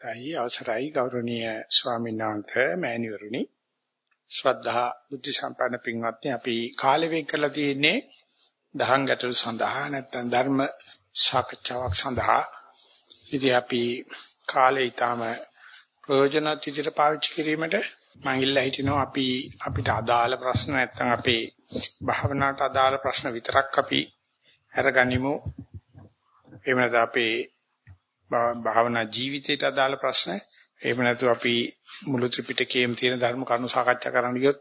තයි අවසරයි ගෞරවනීය ස්වාමීන් වහන්සේ මෑණිවරුනි. ශ්‍රද්ධා බුද්ධ සම්පන්න පින්වත්නි අපි කාලෙ වෙන් කරලා තියෙන්නේ දහං ගැටළු සඳහා නැත්නම් ධර්ම සාකච්ඡාවක් සඳහා. ඉතින් අපි කාලේ ඊටම ප්‍රයෝජනවත් විදිහට පාවිච්චි කිරීමට මම ඉල්ලා හිටිනවා අපි අපිට අදාළ ප්‍රශ්න නැත්නම් අපේ භාවනාවට අදාළ ප්‍රශ්න විතරක් අපි අරගනිමු. එහෙම නැත්නම් අපේ භාවනා ජීවිතයට අදාළ ප්‍රශ්න. එහෙම නැත්නම් අපි මුළු ත්‍රිපිටකයේම තියෙන ධර්ම කරුණු සාකච්ඡා කරන්න ගියොත්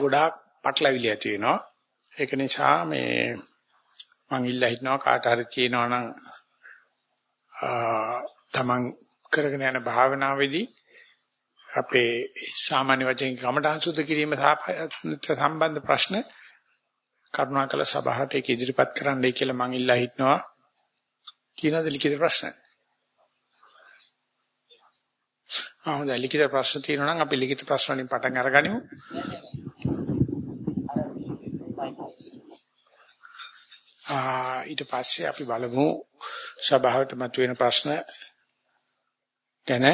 ගොඩාක් පටලවිලි ඇති වෙනවා. ඒක නිසා මේ මම ඉල්ලා හිටනවා කාට හරි කියනවා නම් තමන් කරගෙන යන භාවනාවේදී අපේ සාමාන්‍ය වචෙන් කමඨං සුද්ධ කිරීම සම්බන්ධ ප්‍රශ්න කරුණාකර සභාවට ඒක ඉදිරිපත් කරන්නයි කියලා මම ඉල්ලා හිටනවා. කියනද ලිඛිත ප්‍රශ්න? ආ හොඳයි ලිඛිත ප්‍රශ්න තියෙනවා නම් අපි ලිඛිත ප්‍රශ්න වලින් පටන් අරගනිමු. ආ ඊට පස්සේ අපි බලමු සභාවට මතුවෙන ප්‍රශ්න ගැන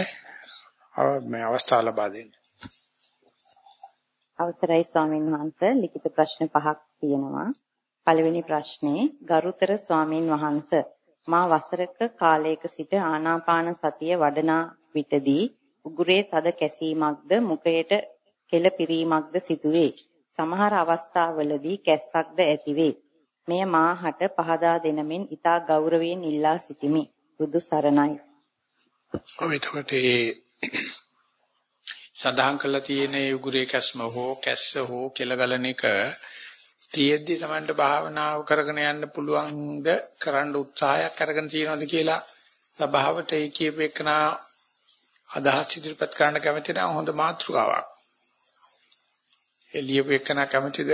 මේ අවස්ථාව ලබා දෙන්න. අවසරයි ස්වාමීන් වහන්සේ ලිඛිත ප්‍රශ්න පහක් තියෙනවා. පළවෙනි ප්‍රශ්නේ ගරුතර ස්වාමීන් වහන්සේ මා වසරක කාලයක සිට ආනාපාන සතිය වඩනා විටදී උගුරේ තද කැසීමක්ද මුඛයට කෙල පිරීමක්ද සිදුවේ. සමහර අවස්ථාවලදී කැස්සක්ද ඇතිවේ. මෙය මාහට පහදා දෙනමින් ඊතා ගෞරවයෙන් ඉල්ලා සිටිමි. බුදු සරණයි. ඔය එතකොට ඒ සඳහන් කළා තියෙන උගුරේ කැස්ම හෝ කැස්ස හෝ කෙල ගලන එක තියෙද්දි Tamanට භාවනාව කරගෙන යන්න පුළුවන්ද කරන්න උත්සාහයක් අරගෙන තියෙනවද කියලා සභාවට ඒ කියපේකනා අදහස් ඉදිරිපත් කරන්න කැමති නම් හොඳ මාතෘකාවක්. එළියපේකනා කැමතිද?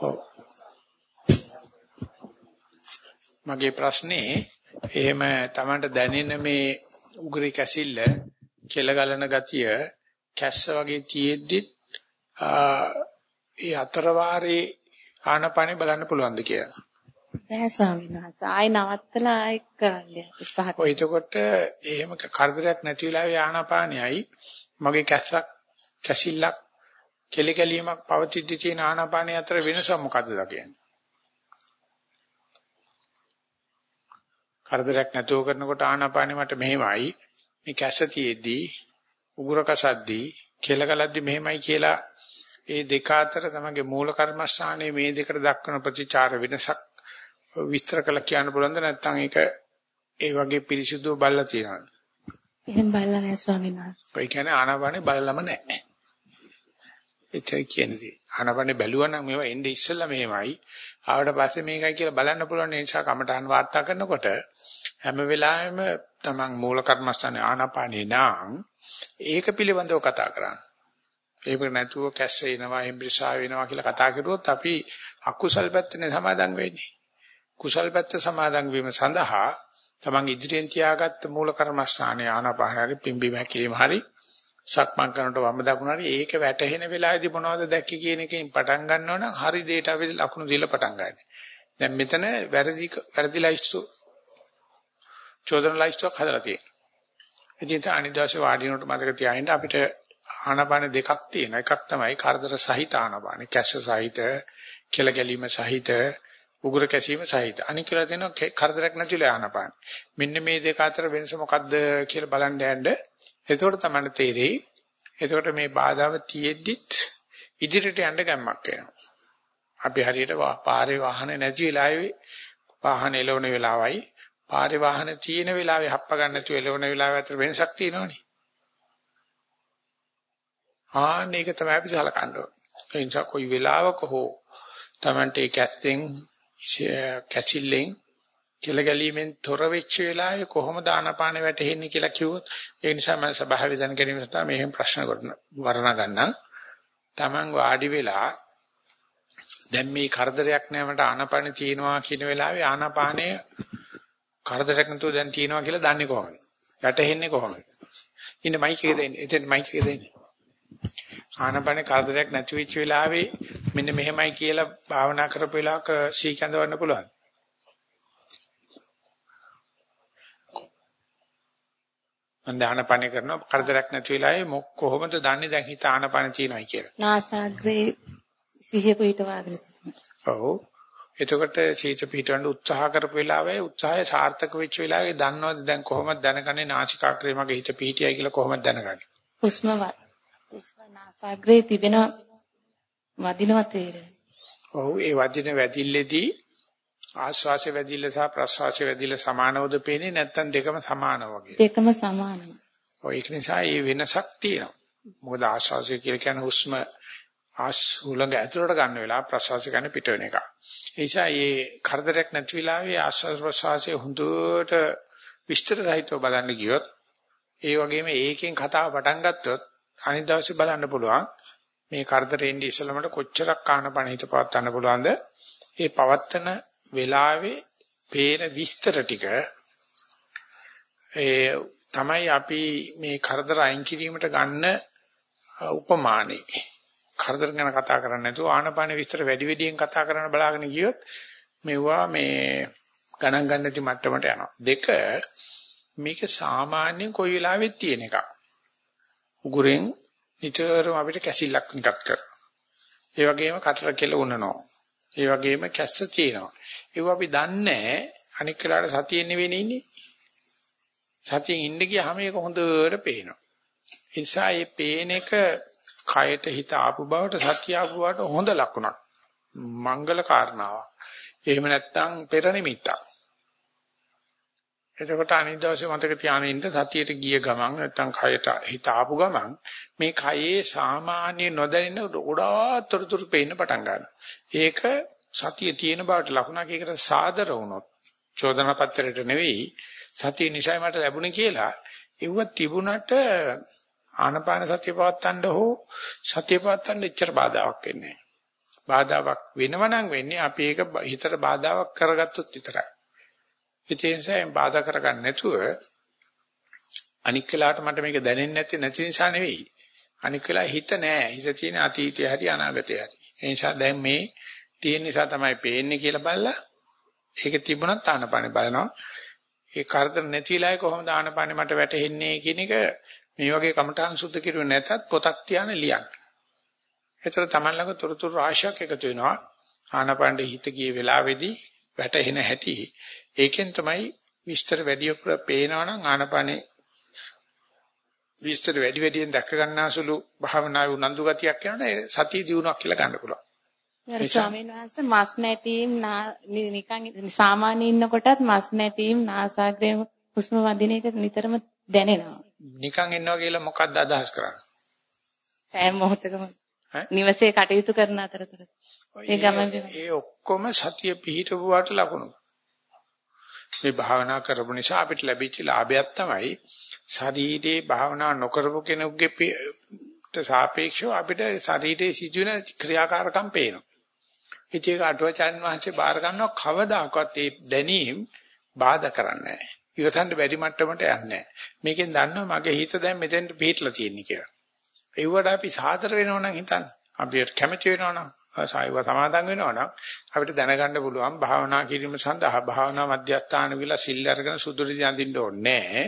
ඔව්. මගේ ප්‍රශ්නේ එහෙම Tamanට දැනෙන මේ උගුරේ කැසිල්ල කෙල ගලන ගතිය කැස්ස වගේ තියෙද්දි ඒ අතර වාරේ ආනපනේ බලන්න පුළුවන්ද කියලා. නෑ ස්වාමීන් වහන්සේ ආයි නවත්තලා ආයි කරන්න උත්සාහ කරනවා. ඔය එතකොට එහෙම කරදරයක් නැති වෙලාවේ ආනපානයයි මගේ කැස්සක් කැසිල්ලක් කෙලි කැලීමක් පවතිද්දි තියෙන ආනපානය අතර වෙනස මොකද්ද කියන්නේ? කරදරයක් නැතුව කරනකොට ආනපානෙ මට මෙහෙමයි මේ කැස තියේදී උගුර කසද්දී කෙල කලද්දී මෙහෙමයි කියලා ඒ දෙක අතර තමගේ මූල කර්මස්ථානයේ මේ දෙකට දක්වන ප්‍රතිචාර වෙනසක් විස්තර කළ කියන්න පුළුවන්ද නැත්නම් ඒක ඒ වගේ පිරිසිදුව බලලා තියෙනවද? එහෙම බලලා නැහැ ස්වාමීන් වහන්සේ. ඒ කියන්නේ ආනාපානේ බලලම නැහැ. එච්චරයි කියන්නේ. ආනාපානේ බැලුවා නම් මේවා එන්නේ ඉස්සෙල්ලා මෙහෙමයි. ආවට පස්සේ මේකයි කියලා බලන්න පුළුවන් නිසා කමඨාන් වාර්තා කරනකොට හැම වෙලාවෙම තමන් මූල කර්මස්ථානේ ආනාපානේ නම් ඒක පිළිබඳව කතා කරන්නේ. ඒක නැතුව කැස්ස එනවා එම්බ්‍රිසා වෙනවා කියලා කතා කරුවොත් අපි අකුසල් පැත්තනේ සමාදන් වෙන්නේ. කුසල් පැත්ත සමාදන් වීම සඳහා තමන් ඉදිරියෙන් තියාගත්ත මූල කර්මස්ථානයේ ආනාපානරි පිම්බීම හැකිලිම හරි සක්මන් කරනකොට වම් දකුණ හරි ඒක වැටහෙන වෙලාවේදී මොනවද දැක්කේ කියන එකෙන් පටන් ගන්නවනම් හරි දෙයට අපි ලකුණු දීලා පටන් ගන්න. දැන් මෙතන වැරදි වැරදි ලයිස්තු චෝදන ලයිස්තුවක් හදලා තියෙනවා. ඉතින් අනිදාසේ වාඩිනකොට මතක තියාගන්න අපිට ආනාපාන දෙකක් තියෙනවා. එකක් තමයි කරදර සහිත ආනාපාන. කැස්ස සහිත, කෙල ගැලීම සහිත, උගුර කැසීම සහිත. අනික කියලා තියෙනවා කරදරයක් නැතිල ආනාපාන. මෙන්න මේ දෙක අතර වෙනස මොකද්ද කියලා බලන්න යන්න. එතකොට තමයි තේරෙයි. එතකොට මේ බාධාව තියෙද්දිත් ඉදිරියට යන්න ගැම්මක් එනවා. අපි හරියට පාරේ වාහන නැති වෙලාවේ වාහන එලවන වෙලාවයි පාරේ වාහන තියෙන වෙලාවේ හප්ප ගන්න නැතුව එලවන වෙලාව අතර වෙනසක් තියෙනවනේ. ආන්න ඒක තමයි අපි සලකන්න ඕනේ. ඒ නිසා කොයි වෙලාවක හෝ Tamante කැස්සෙන් කැසිල්ලෙන් කෙලගැලීමෙන් තොර වෙච්ච වෙලාවේ කොහොමද ආනාපාන වැටෙන්නේ කියලා කිව්වොත් ඒ නිසා මම සභාවේ දැන ගැනීම සඳහා මෙහෙම ප්‍රශ්න කරන වර්ණ ගන්නම්. Taman වාඩි වෙලා දැන් මේ කරදරයක් නැවකට ආනාපාන තියෙනවා කියන වෙලාවේ ආනාපානය කරදරයක් නැතුව දැන් තියෙනවා කියලා දන්නේ කොහොමද? වැටෙන්නේ කොහොමද? ඉන්න මයික් එක දෙන්න. එතෙන් මයික් එක දෙන්න. ආනපන කරදරයක් නැති වෙච්ච වෙලාවේ මෙන්න මෙහෙමයි කියලා භාවනා කරපු වෙලාවක සීකඳවන්න පුළුවන්. මම දානපණ කරනවා කරදරයක් නැති වෙලාවේ මොක් කොහොමද දන්නේ දැන් හිත ආනපන තියෙනවයි කියලා. නාසාග්‍රේ සිහිය පිටවාගෙන සිටිනවා. ඔව්. එතකොට සීත පිටවන්න උත්සාහ කරපු වෙලාවේ උත්සාහය සාර්ථක වෙච්ච වෙලාවේ දන්නවද දැන් කොහොමද දැනගන්නේ නාසිකාග්‍රේ මගේ හිත පිටියයි කියලා කොහොමද දැනගන්නේ? හුස්ම නාසාග්‍රේ තිබෙන වදිනවා තේරෙනවා. ඔව් ඒ වදින වැදිල්ලේදී ආශ්වාසය වැදිල්ල සහ ප්‍රශ්වාසය වැදිල්ල සමානවද පේන්නේ නැත්නම් දෙකම සමාන වගේ. දෙකම සමානයි. ඔය ඒක නිසා මේ වෙනසක් තියෙනවා. මොකද ආශ්වාසය කියලා කියන්නේ හුස්ම ආස් උලඟ ඇතුළට ගන්න වෙලාව ප්‍රශ්වාසය ගන්න පිට වෙන එක. ඒ නිසා මේ කරදරයක් නැති වෙලාවේ ආශ්වාස ප්‍රශ්වාසය හොඳට විස්තර සහිතව බලන්න ගියොත් ඒ වගේම ඒකෙන් කතාව පටන් ගත්තොත් අනිත් දවසේ බලන්න පුළුවන් මේ කරදරෙන්නේ ඉස්සලමට කොච්චරක් කානපණ හිත පවත් ගන්න පුළුවන්ද? ඒ පවත්තන වෙලාවේ පේන විස්තර ටික ඒ තමයි අපි මේ කරදර අයින් කිරීමට ගන්න උපමානේ. කරදර ගැන කතා කරන්නේ නැතුව ආනපාන විස්තර වැඩි වැඩියෙන් කතා කරන්න බලාගෙන ගියොත් මෙවුවා මේ ගණන් ගන්න නැති මට්ටමට යනවා. දෙක මේක සාමාන්‍ය කොයි වෙලාවෙත් තියෙන එකක්. උගුරෙන් නිතරම අපිට කැසිල්ලක් නිකත් කරනවා. ඒ වගේම කටර කෙල උනනවා. ඒ වගේම කැස්ස තියෙනවා. ඒව අපි දන්නේ අනික් වෙලාවට සතියෙන් නෙවෙයි ඉන්නේ. සතියෙන් ඉන්න ගියාම ඒක හොඳට පේනවා. ඒ නිසා මේ පේන එක කයට හිත ආපු බවට සතිය ආපු බවට හොඳ ලකුණක්. මංගල කාරණාවක්. එහෙම නැත්නම් පෙර නිමිත්තක්. එතකොට අනිත් දවසේ මතක තියාගෙන ඉන්න සතියට ගිය ගමන් නැත්නම් කයට හිත ආපු ගමන් මේ කයේ සාමාන්‍ය නොදැනෙන ගොඩාක් තොරතුරු පේන්න පටන් ගන්නවා. ඒක සතිය තියෙන බවට ලකුණක් ඒකට සාදර වුණොත් චෝදනා පත්‍රයට නෙවෙයි සතිය නිසා මට ලැබුණේ කියලා ඒව තිබුණට ආනපාන සතිය පවත්තන්න හෝ සතිය පවත්තන්න එච්චර බාධාවක් වෙන්නේ නැහැ. බාධාවක් වෙනවනම් වෙන්නේ අපි ඒක හිතට බාධාවක් කරගත්තොත් විතරයි. ඒ නිසා බාධා කරගන්න නැතුව අනික් වෙලාවට මට මේක දැනෙන්නේ නැති නැති නිසා නෙවෙයි. අනික් වෙලාව හිත නෑ. හිත තියෙන අතීතය හරි අනාගතය හරි. ඒ නිසා දැන් මේ තියෙන නිසා තමයි පේන්නේ කියලා බලලා ඒක තිබුණත් ආනපානෙ බලනවා. ඒ කරදර නැති වෙලාවේ කොහොමද ආනපානෙ මට වැටහෙන්නේ කියන එක මේ වගේ කමඨාන් සුද්ධ කිරුවේ නැතත් පොතක් තියාන ලියන්න. ඒතර තමන් ළඟ තොරතුරු රාශියක් එකතු වෙනවා. ආනපානෙ හිත ගිය වෙලාවේදී වැටෙන හැටි. ඒකෙන් තමයි විස්තර වැඩි උපර පේනවනම් ආනපානෙ විස්තර වැඩි වැඩියෙන් දැක ගන්නාසුළු භාවනාවේ උනන්දු ගතියක් යනවනේ සතිය දිනුවක් කියලා ගන්න පුළුවන්. ගරු ස්වාමීන් වහන්සේ මස් නැටීම් නිකන් සාමාන්‍ය ඉන්නකොටත් මස් නැටීම් නාසාග්‍රේ හුස්ම වදින එක නිතරම දැනෙනවා. නිකන් ඉන්නවා කියලා මොකක්ද අදහස් කරන්නේ? සෑම මොහොතකම නිවසේ කටයුතු කරන අතරතුර. ඒ ගමන් ඒ ඔක්කොම සතිය පිහිටවුවාට ලකුණු. මේ භාවනා කරපු නිසා අපිට ලැබිච්ච ලාභයක් තමයි ශරීරේ භාවනා නොකරපු කෙනෙකුගේ සාපේක්ෂව අපිට ශරීරයේ සිදුවෙන ක්‍රියාකාරකම් පේනවා. ඒක අටවචාන් වහන්සේ බාර ගන්නවා කවදාකවත් ඒ දැනීම බාධා කරන්නේ නැහැ. ඉවසන්න බැරි මට්ටමට යන්නේ නැහැ. මේකෙන් දන්නවා මගේ හිත දැන් මෙතෙන්ට පිටලා තියෙන්නේ කියලා. ඒවට අපි සාතර වෙනවනම් හිතන්න. අපිට කැමති වෙනවනම් සායව සමාදන් වෙනවනම් අපිට දැනගන්න පුළුවන් භාවනා කිරීම සඳහා භාවනා මධ්‍යස්ථාන විලා සිල් අරගෙන සුදුරිදි අඳින්න ඕනේ නැහැ.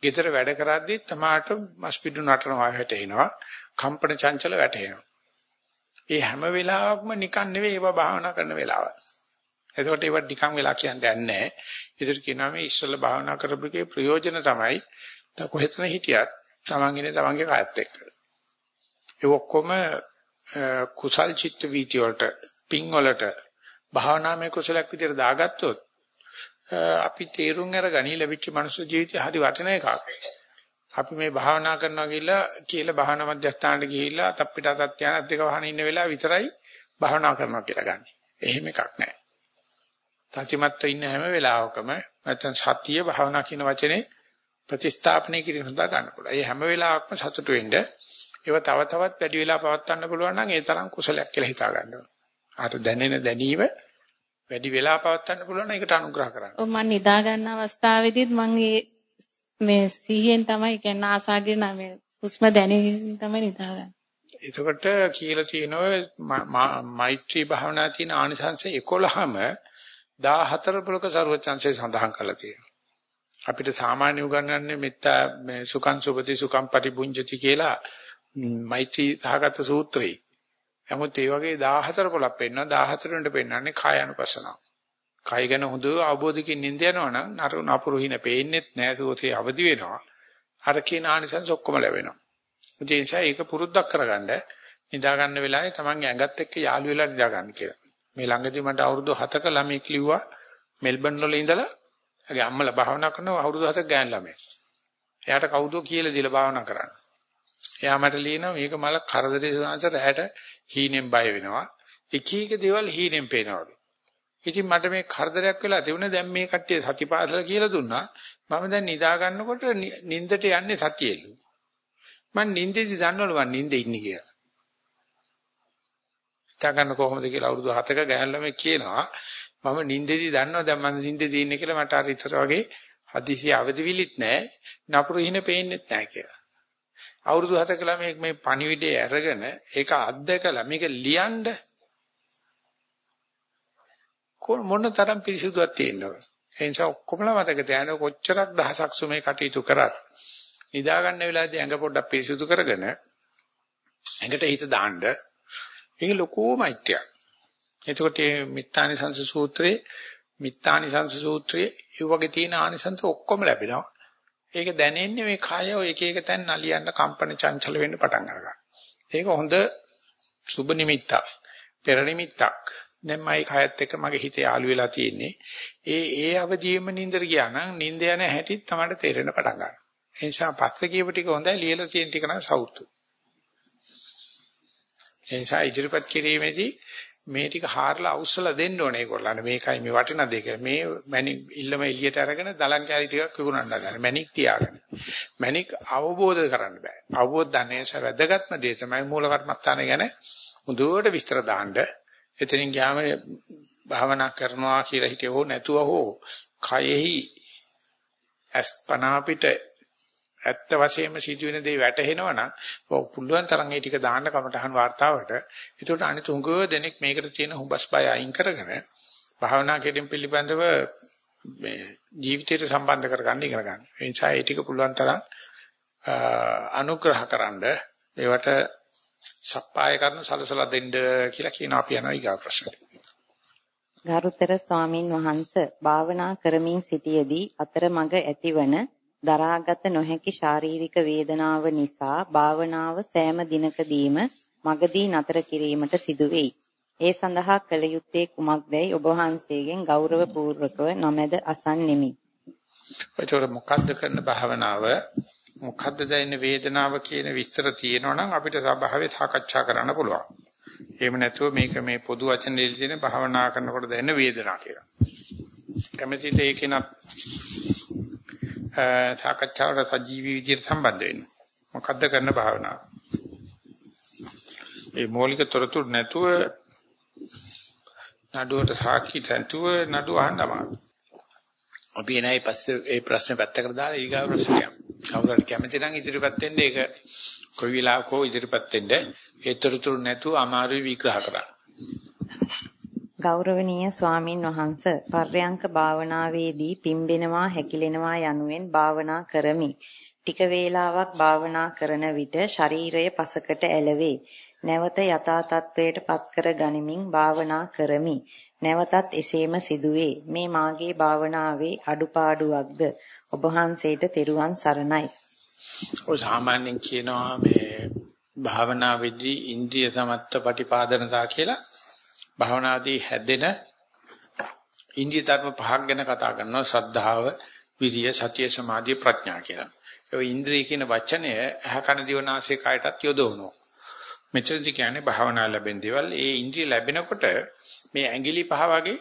ගෙදර වැඩ කරද්දී තමාට මස්පිඩු නටනවා වැටෙනවා. කම්පන චංචල වැටෙනවා. ඒ හැම වෙලාවකම නිකන් නෙවෙයි ඒවා භාවනා කරන වෙලාව. එතකොට ඒවා නිකන් වෙලා කියන්නේ නැහැ. ඒකට කියනවා මේ ඉස්සෙල්ල භාවනා කරපුකේ ප්‍රයෝජන තමයි කොහෙතන හිටියත් තමන් ඉන්නේ තමන්ගේ කායත් එක්ක. ඒ ඔක්කොම කුසල් චිත්ත වීති වලට පිං වලට භාවනාමය කුසලයක් විදිහට දාගත්තොත් අපි තේරුම් අරගනි ලැබිච්ච මනුස්ස ජීවිතය හරි වටින එකක්. අපි මේ භාවනා කරනවා කියලා කියලා භාවනා මධ්‍යස්ථානට ගිහිල්ලා තප්පිට අතත් යන දෙක වහන ඉන්න වෙලාව විතරයි භාවනා කරනවා කියලා ගන්න. එහෙම එකක් නැහැ. තතිමත්ව ඉන්න හැම වෙලාවකම නැත්නම් සතිය භාවනා කියන වචනේ ප්‍රතිස්ථාපනය කිරීම සඳහා ගන්න පුළුවන්. ඒ හැම වෙලාවකම සතුටු වෙන්න ඒව තව තවත් වැඩි වෙලා පවත්වන්න පුළුවන් නම් ඒ තරම් කුසලයක් කියලා හිතා ගන්න ඕන. ආට දැනෙන දැනීම වැඩි වෙලා පවත්වන්න පුළුවන් නම් ඒකට අනුග්‍රහ කරන්න. ඔව් මම නිදා ගන්න අවස්ථාවේදීත් මම මේ සිහියෙන් තමයි කියන්නේ ආසාගේ නම හුස්ම දැනෙමින් තමයි නිදා ගන්න. එතකොට කියලා තියෙනවා මෛත්‍රී භාවනා තියෙන ආනිසංශ 11ම 14 පුලක ਸਰවචන්සේ සඳහන් කරලා තියෙනවා. අපිට සාමාන්‍ය උගන්වන්නේ මෙත්තා මේ සුඛං සුපති සුඛං පරිබුඤ්ජති කියලා මෛත්‍රී සහගත සූත්‍රේ. නමුත් ඒ වගේ 14 පොලක් පෙන්වනවා 14 වෙනිට පෙන්වන්නේ කාය අනුපස්සනාව. කය ගැන හොඳ අවබෝධකින් නිඳ යනවා නම් නර නපුරු හින පේන්නෙත් නෑ සෝසේ අවදි වෙනවා. අර කියන ආනිසංස ඔක්කොම ලැබෙනවා. ඒ නිසා ඒක පුරුද්දක් කරගන්න නිදා ගන්න වෙලාවේ තමන්ගේ ඇඟත් එක්ක යාළු වෙලා නිදා ගන්න කියලා. මේ ළඟදී මට අවුරුදු 7ක ළමෙක් ලිව්වා මෙල්බන් වල ඉඳලා එයාගේ අම්මලා භාවනා කරනවා අවුරුදු 7ක ගෑන් ළමයි. එයාට කවුද කියලා දීලා භාවනා කරන්න. එයා මට ලියනවා මේක මල කරදරේ සංස රැහැට හීනෙන් බය වෙනවා. එක එක දේවල් හීනෙන් පේනවා. ඉතින් මට මේ කරදරයක් වෙලා තිබුණේ දැන් මේ කට්ටිය සතිපාසල කියලා දුන්නා. මම දැන් නිදා ගන්නකොට නින්දට යන්නේ සතියෙලු. මං නින්දේදී දන්නවලු මං නින්දේ ඉන්නේ කියලා. හිතා ගන්න කොහොමද කියලා අවුරුදු 7ක ගෑනලම කියනවා. මම නින්දේදී දන්නවා දැන් මම නින්දේදී ඉන්නේ කියලා මට අර ඉතර වගේ හදිසි අවදිවිලිත් නැහැ. නපුරු හින පේන්නෙත් නැහැ කියලා. අවුරුදු 7ක ළමෙක් මේ පණිවිඩය අරගෙන ඒක අත්දකලා මේක ලියන්න මොන තරම් පිරිසුදුවක් තියෙනවද? ඒ නිසා ඔක්කොමලා මතක තියාගන්න කොච්චරක් දහසක් සුමේ කටයුතු කරත් නිදා ගන්න වෙලාවදී ඇඟ පොඩ්ඩක් පිරිසුදු කරගෙන ඇඟට හිත දාන්න ඒක ලොකු මෛත්‍රියක්. එතකොට මේ මිත්තානිසංස සූත්‍රයේ මිත්තානිසංස සූත්‍රයේ ඒ වගේ තියෙන ආනිසංස ඔක්කොම ලැබෙනවා. ඒක දැනෙන්නේ මේ කය ඔය එක එක තැන් නලියන්න කම්පන චංචල වෙන්න පටන් ගන්නවා. ඒක හොඳ සුබ නිමිත්තක්. පෙර නිමිත්තක්. දැන් මයි කයත් එක්ක මගේ හිත යාළු වෙලා තියෙන්නේ. ඒ ඒ අවදීම නින්දර ගියා නම් නින්ද යන හැටි තමයි තේරෙන පටන් ගන්නවා. ඒ නිසා පස්සේ කියපු ටික හොඳයි ලියලා තියෙන ටික නම් සෞතු. ඒ නිසා ඉදිරිපත් කිරීමේදී මේ ටික හාරලා අවුස්සලා දෙන්න ඕනේ ඒගොල්ලන්ට. මේකයි මේ වටින දෙක මේ මැණික් ඉල්ලම එළියට අරගෙන දලං කැලි ටිකක් විකුණන්න ගන්න මැණික් තියාගන්න මැණික් අවබෝධ කරන්න බෑ. අවබෝධ දන්නේ නිසා වැදගත්ම දේ තමයි මූල කර්මස්ථාන ගැන මුදුවට විස්තර දාන්න. එතනින් ගියාම භාවනා කරනවා කියලා හිතේ හෝ නැතුව හෝ කයෙහි අස්පනා පිට ඇත්ත වශයෙන්ම සිදුවෙන දේ වැටහෙනවා නම් ඔව් පුළුවන් තරම් ඒ ටික දාන්න කමටහන් වார்த்தාවට. ඒකට අනිත් උඟව දෙනෙක් මේකට තියෙන හුඹස් බය අයින් කරගෙන භාවනා කිරීම පිළිබඳව මේ ජීවිතයට සම්බන්ධ කරගන්න ඉගෙන ගන්න. ඒ නිසා ඒ ටික පුළුවන් තරම් අනුග්‍රහකරනද ඒවට සප්පාය කරන සලසලා දෙන්න කියලා කියන අපි යනවා ඊගා ප්‍රශ්නට. ගරුතර ස්වාමින් වහන්සේ භාවනා කරමින් සිටියේදී අතරමඟ ඇතිවන දරාගත නොහැකි ශාරීරික වේදනාව නිසා භාවනාව සෑම දිනකදීම මගදී නතර කිරීමට සිදු වෙයි. ඒ සඳහා කළ යුත්තේ කුමක්දයි ඔබ වහන්සේගෙන් ගෞරවපූර්වකව නමැද අසන්නෙමි. ඒතකොට මොකද්ද කරන භාවනාව? මොකද්ද දැනෙන වේදනාව කියන විස්තර තියෙනවා නම් අපිට සභාවේ සාකච්ඡා කරන්න පුළුවන්. එහෙම නැතුව මේක මේ පොදු වචන දෙලි තියෙන භාවනා කරනකොට දැනෙන වේදනාව කියලා. කැමැතිද ඒකේන සාකච්ඡාවට සජීවී විදිහට සම්බන්ධ වෙන්නේ. මොකද්ද කරන භාවනාව? ඒ මৌলিক තොරතුරු නැතුව නඩුවට සාක්ෂි තන්තුව නඩුව අහන්න අමාරුයි. අපි එනයි පස්සේ ඒ ප්‍රශ්නේ පැත්තකට දාලා ඊගාව ප්‍රශ්නයක්. කවුරුහරි කැමති නම් ඉදිරියපත් වෙන්න ඒක කොයි වෙලාවක හෝ ඉදිරියපත් වෙන්න ඒ තොරතුරු නැතුව අමාරුයි විග්‍රහ කරන්න. ගෞරවනීය ස්වාමින් වහන්ස පර්යංක භාවනාවේදී පිම්බෙනවා හැකිලෙනවා යනුවෙන් භාවනා කරමි. ටික වේලාවක් භාවනා කරන විට ශරීරය පසකට ඇලවේ. නැවත යථා තත්වයට පත්කර ගනිමින් භාවනා කරමි. නැවතත් එසේම සිදුවේ. මේ මාගේ භාවනාවේ අඩුපාඩුවක්ද ඔබ වහන්සේට තෙරුවන් සරණයි. ඔය සාමාන්‍යයෙන් කියනවා මේ භාවනාවේදී ඉන්ද්‍රිය සමත්ත ප්‍රතිපාදනතා කියලා භාවනාදී හැදෙන ඉන්දිය ධර්ම පහක් ගැන කතා කරනවා සද්ධාව, විරිය, සතිය, සමාධිය, ප්‍රඥා කියලා. ඒ ඉන්ද්‍රිය කියන වචනය ඇහ කන දිවනාසය කයටත් යොදවනවා. මෙතනදි කියන්නේ භාවනා ලැබෙන දේවල් ඒ ඉන්ද්‍රිය ලැබෙනකොට මේ ඇඟිලි පහ වගේ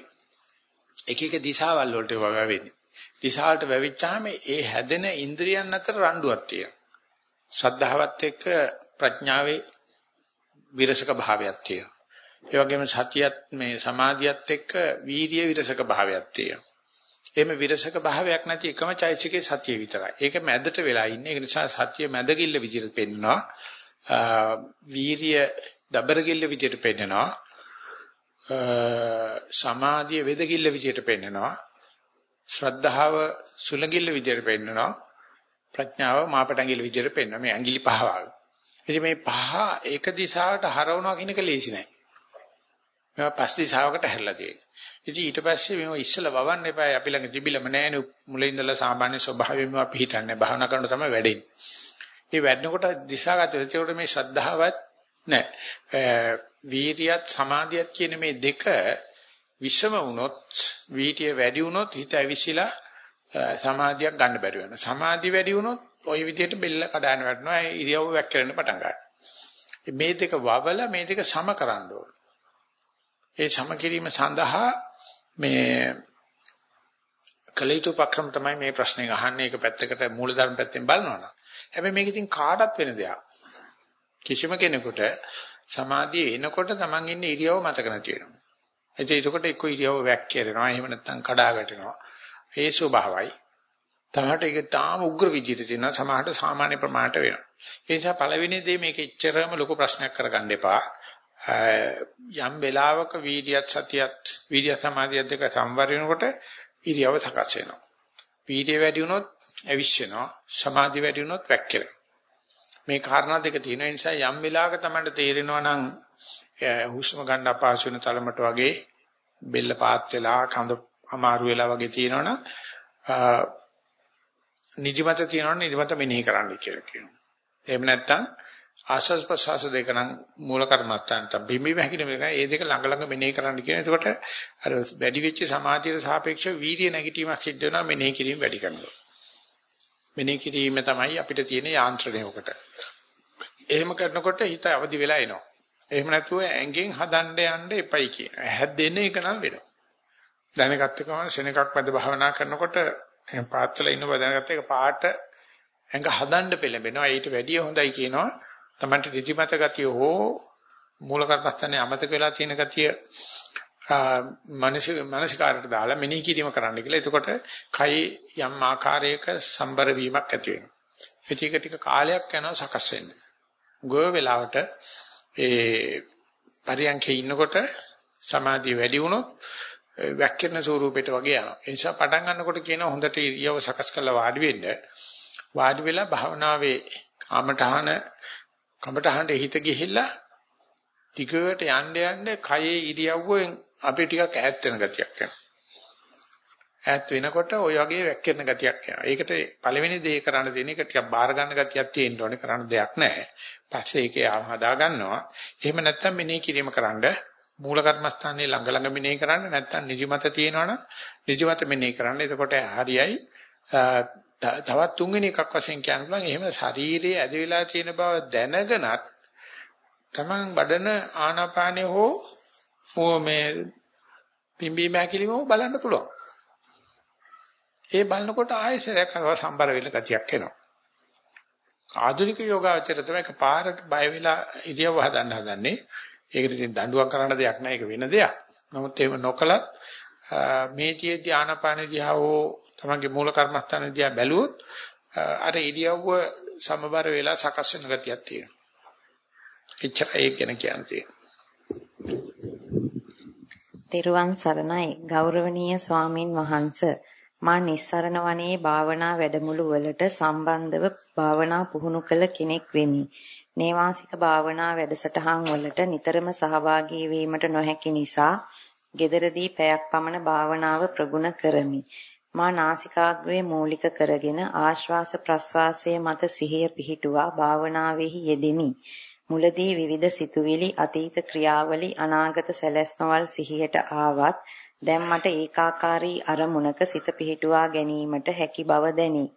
එක එක දිශාවල් වලට වැවෙන්නේ. දිශාවලට වැවිච්චාම ඒ හැදෙන ඉන්ද්‍රියන් අතර රණ්ඩුවක් තියෙනවා. ශ්‍රද්ධාවත් එක්ක ප්‍රඥාවේ විරසක භාවයක් තියෙනවා. ඒ වගේම සතියත් මේ සමාධියත් එක්ක වීර්ය විරසක භාවයක් තියෙනවා. එහෙම විරසක භාවයක් නැති එකම චෛසිකේ සතිය විතරයි. ඒක මැදට වෙලා ඉන්නේ. ඒ නිසා සතිය මැදගිල්ල විදිහට පෙන්නවා. වීර්ය දබරගිල්ල විදිහට පෙන්නවා. සමාධිය වෙදගිල්ල විදිහට පෙන්නවා. ශ්‍රද්ධාව සුලඟිල්ල විදියට පෙන්නනවා. ප්‍රඥාව මාපටංගිල්ල විදියට පෙන්නනවා. මේ ඇඟිලි පහ වගේ. ඉතින් මේ පහ එක දිශාවට හරවනවා කියන එක ලේසි නෑ. මේවා පස් දිශාවකට හැරලා තියෙනවා. ඉතින් ඊට පස්සේ මේව ඉස්සලා වවන්න එපා. අපි ළඟ තිබිලම නෑනේ මුලින් ඉඳලා සාමාන්‍ය ස්වභාවයෙන්ම අපි හිතන්නේ භාවනා කරන තමයි වැඩෙන්නේ. මේ වැඩනකොට දිශාගත වෙනකොට මේ ශ්‍රද්ධාවත් නෑ. වීරියත් සමාධියත් කියන මේ දෙක විෂම වුණොත් වීතිය වැඩි වුණොත් හිත ඇවිසිලා සමාධියක් ගන්න බැරි වෙනවා. සමාධිය වැඩි වුණොත් ওই විදිහට බෙල්ල කඩාන වැටෙනවා. ඉරියව්ව වැක්කරන්න පටන් ගන්නවා. මේ දෙක වවල මේ දෙක සම කරන්න ඕන. ඒ සම කිරීම සඳහා මේ කලිතු පක්‍රම තමයි මේ ප්‍රශ්නේ අහන්නේ. ඒක පැත්තකට මූලධර්ම පැත්තෙන් බලනවා. හැබැයි මේක ඉතින් කාටත් වෙන දෙයක්. කිසිම කෙනෙකුට සමාධිය එනකොට Taman ඉන්නේ ඉරියව්ව මතක නැති වෙනවා. එතකොට ඒකට එක්ක ඉරියව්ව වැක්කිරෙනවා. එහෙම නැත්නම් කඩා වැටෙනවා. ඒ ස්වභාවයි. තමහට ඒක තාම උග්‍ර විදිහට තියෙනවා. සමහරට සාමාන්‍ය ප්‍රමාණයට වෙනවා. ඒ නිසා පළවෙනි දේ මේක එච්චරම ලොකු ප්‍රශ්නයක් කරගන්න එපා. යම් වෙලාවක වීර්යයත් සතියත් වීර්ය සමාධියත් දෙක සම්වර වෙනකොට ඉරියව්ව සකස් වෙනවා. වීර්ය වැඩි වුණොත් ඇවිස්සෙනවා. සමාධි වැඩි වුණොත් වැක්කිරෙනවා. මේ කාරණා දෙක තියෙන නිසා යම් වෙලාවක තමයි තේරෙනවා නම් හුස්ම ගන්න අපහසු වෙන තරමට වගේ බෙල්ල පාත් වෙලා කඳ අමාරු වෙලා වගේ තියෙනවනම් නිදිමත තියෙනවනම් නිදිමත මෙනෙහි කරන්න කියලා කියනවා. එහෙම නැත්නම් ආස්වාස් ප්‍රසවාස දෙක නම් මූල කර්මස්ථානට බිම්බි වැහින මේක ඒ දෙක ළඟ ළඟ මෙනෙහි කරන්න කියන. එතකොට අර වැඩි වෙච්ච සමාධියට සාපේක්ෂව වීර්ය නැගිටීමක් සිද්ධ වෙනවා මෙනෙහි කිරීම වැඩි කරනවා. මෙනෙහි කිරීම තමයි අපිට තියෙන යාන්ත්‍රණය උකට. එහෙම කරනකොට හිත අවදි වෙලා එනවා. එහෙම නැතුව ඇඟෙන් හදන්න යන්න එපයි කියන. හැදෙන එක නම් වෙනවා. දැනගත්ත ගමන් සෙනඟක් මැද භාවනා කරනකොට එහෙනම් පාත්තල ඉන්න බව දැනගත්ත එක පාට ඇඟ හදන්න පෙළඹෙනවා. ඊට වැඩිය හොඳයි කියනවා. Tamante දිතිමත ගතිය හෝ මූල කර්මස්ථානේ අමතක වෙලා තියෙන ගතිය මානසික මානසිකාරයට දාලා මෙනෙහි කිරීම කරන්න කියලා. එතකොට කයි යම් ආකාරයක සම්බර වීමක් ඇති වෙනවා. ටික ටික කාලයක් යනවා සකස් වෙන්න. ගොය වෙලාවට ඒ පරියන්කේ ඉන්නකොට සමාධිය වැඩි වුණොත් වැක්කිරන ස්වරූපයට වගේ යනවා. ඒ නිසා පටන් ගන්නකොට කියන හොඳට ඉරියව සකස් කරලා වාඩි වෙන්න. වාඩි වෙලා භාවනාවේ කාමඨහන කමඨහනට හිත ගිහිල්ලා ටිකට යන්න යන්න කයේ ඉරියව්වෙන් අපි ටිකක් ඈත් වෙන ගතියක් යනවා. ඈත් වෙනකොට ওই වගේ වැක්කිරන ගතියක් යනවා. ඒකට පළවෙනි දේ කරන්න තියෙන එක ටිකක් බාර ගන්න ගතියක් තියෙන්න ඕනේ. කරන්න දෙයක් නැහැ. පස්සේ ඒකේ හදා ගන්නවා. එහෙම නැත්නම් මෙනෙහි කිරීම කරන්න මූල කර්මස්ථානයේ ළඟ ළඟ මෙනෙහි කරන්න නැත්නම් නිදිමත තියෙනවනම් නිදිමත මෙනෙහි කරන්න. එතකොට හරියයි. තවත් තුන්වෙනි එකක් වශයෙන් කියන්න පුළුවන්. එහෙම ශරීරයේ ඇද වෙලා තියෙන බව දැනගෙනත් Taman බඩන ආනාපානෙ හෝ මේ පිම්බීම හැකිලිම බලන්න පුළුවන්. ඒ බලනකොට ආයෙසරයක් අරව සම්බර වෙල ගතියක් එනවා. ආධුනික යෝගාචර තමයි පාරට බය වෙලා ඉරියව්ව හදන්න හදන්නේ. ඒකට ඉතින් දඬුවම් කරන්න දෙයක් නැහැ ඒක වෙන දෙයක්. නමුත් එහෙම නොකලත් මේ tie ධානාපාන දිහා හෝ තමන්ගේ මූල කර්මස්ථාන දිහා බැලුවොත් අර ඉරියව්ව සමබර වෙලා සකස් වෙන ගතියක් තියෙනවා. එච්චර ඒක ගැන කියන්නේ. තෙරුවන් සරණයි ගෞරවනීය ස්වාමින් වහන්සේ මා නිස්සරණ වනයේ භාවනා වැඩමුළු වලට සම්බන්ධව භාවනා පුහුණු කළ කෙනෙක් වෙමි. නේවාසික භාවනා වැඩසටහන් වලට නිතරම සහභාගී වීමට නොහැකි නිසා gederදී පැයක් පමණ භාවනාව ප්‍රගුණ කරමි. මා නාසිකාග්‍රේ මූලික කරගෙන ආශ්වාස ප්‍රශ්වාසයේ මත සිහිය පිහිටුවා භාවනාවෙහි යෙදෙමි. මුලදී විවිධ සිතුවිලි අතීත ක්‍රියාවලි අනාගත සැලැස්මවල් සිහියට ආවත් දැන් මට ඒකාකාරී අරමුණක සිත පිහිටුවා ගැනීමට හැකි බව දැනේ.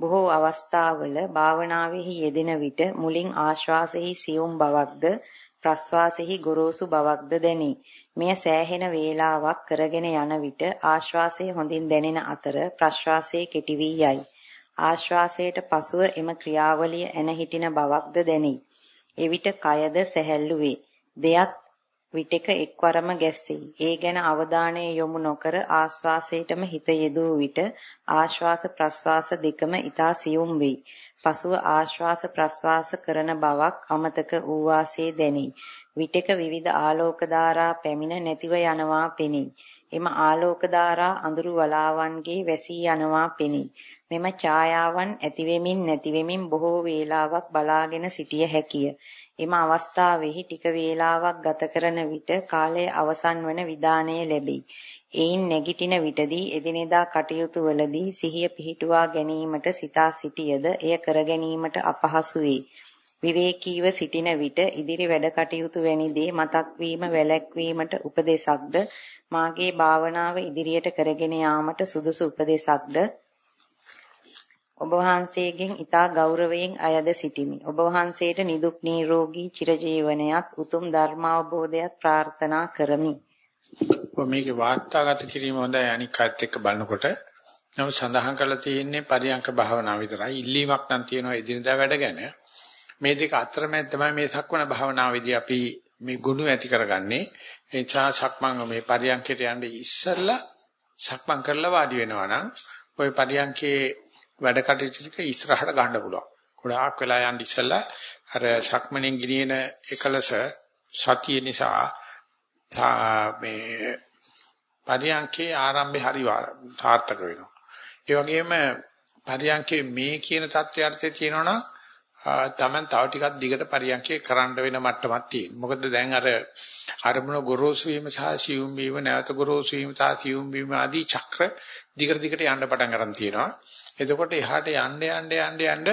බොහෝ අවස්ථාවල භාවනාවෙහි යෙදෙන විට මුලින් ආශ්වාසෙහි සියුම් බවක්ද ප්‍රශ්වාසෙහි ගොරෝසු බවක්ද දැනේ. මෙය සෑහෙන වේලාවක් කරගෙන යන විට ආශ්වාසය හොඳින් දැනෙන අතර ප්‍රශ්වාසය කෙටි වී යයි. ආශ්වාසයට පසුව එම ක්‍රියාවලිය එන හිටින බවක්ද දැනේ. එවිට කයද සැහැල්ලු වේ. දෙයක් විටක එක්වරම ගැස්සෙයි. ඒ ගැන අවධානය යොමු නොකර ආශ්වාසයටම හිත යෙදුව විට ආශ්වාස ප්‍රශ්වාස දෙකම ඊතා සියුම් වෙයි. පසුව ආශ්වාස ප්‍රශ්වාස කරන බවක් අමතක වූ වාසේ දැනේ. විටක විවිධ ආලෝක ධාරා පැමිණ නැතිව යනවා පෙනේ. එම ආලෝක ධාරා අඳුරු වලාවන්ගේ වැසී යනවා පෙනේ. මෙම ඡායාවන් ඇතිවෙමින් නැතිවෙමින් බොහෝ වේලාවක් බලාගෙන සිටිය හැකිය. එම අවස්ථාවෙහි ටික වේලාවක් ගත කරන විට කාලය අවසන් වන විදානය ලැබේ. එයින් නැගිටින විටදී එදිනෙදා කටයුතු වලදී සිහිය පිහිටුවා ගැනීමට සිතා සිටියද එය කර ගැනීමට අපහසු වේ. විවේකීව සිටින විට ඉදිරි වැඩ කටයුතු වැනි දේ මතක් වීම වැළැක්වීමට උපදේශක්ද මාගේ භාවනාව ඉදිරියට කරගෙන යාමට සුදුසු උපදේශක්ද ඔබ වහන්සේගෙන් ඊතා ගෞරවයෙන් අයද සිටිමි. ඔබ වහන්සේට නිදුක් නිරෝගී චිරජීවනයත් උතුම් ධර්මාවබෝධයත් ප්‍රාර්ථනා කරමි. මේකේ වාර්තාගත කිරීම හොඳයි අනික් කත් එක්ක බලනකොට නමුත් සඳහන් කරලා තියෙන්නේ පරියංක භාවනාව විතරයි. ඉල්ලීමක් නම් තියෙනවා එදිනදා වැඩ ගැන. මේ දෙක අතරමැද තමයි මේ සක්මන භාවනාවේදී අපි මේ ගුණ ඇති කරගන්නේ. ඒ නිසා සක්මන් මේ පරියන්කයට යන්නේ ඉස්සෙල්ලා සක්මන් කරලා වාඩි වෙනවා නම් ওই පරියන්කේ වැඩ කටයුතු ටික ඉස්සරහට ගන්න පුළුවන්. ගොඩාක් වෙලා යන්න ඉස්සෙල්ලා අර සක්මණෙන් ගිනින එකලස සතිය නිසා මේ පරියන්කේ ආරම්භය හරි සාර්ථක වෙනවා. ඒ වගේම පරියන්කේ මේ කියන தත්ත්වයර්ථය තියෙනවා නම් තමන් තව ටිකක් දිගට පරියන්කේ කරන්න වෙන මට්ටමක් තියෙනවා. මොකද දැන් අර අරමුණ ගොරෝසු වීම සහ සියුම් වීම නැවත ගොරෝසු වීම සහ සියුම් වීම ආදී චක්‍ර දිගට දිගට යන්න පටන් ගන්න තියෙනවා. එතකොට එහාට යන්න යන්න යන්න යන්න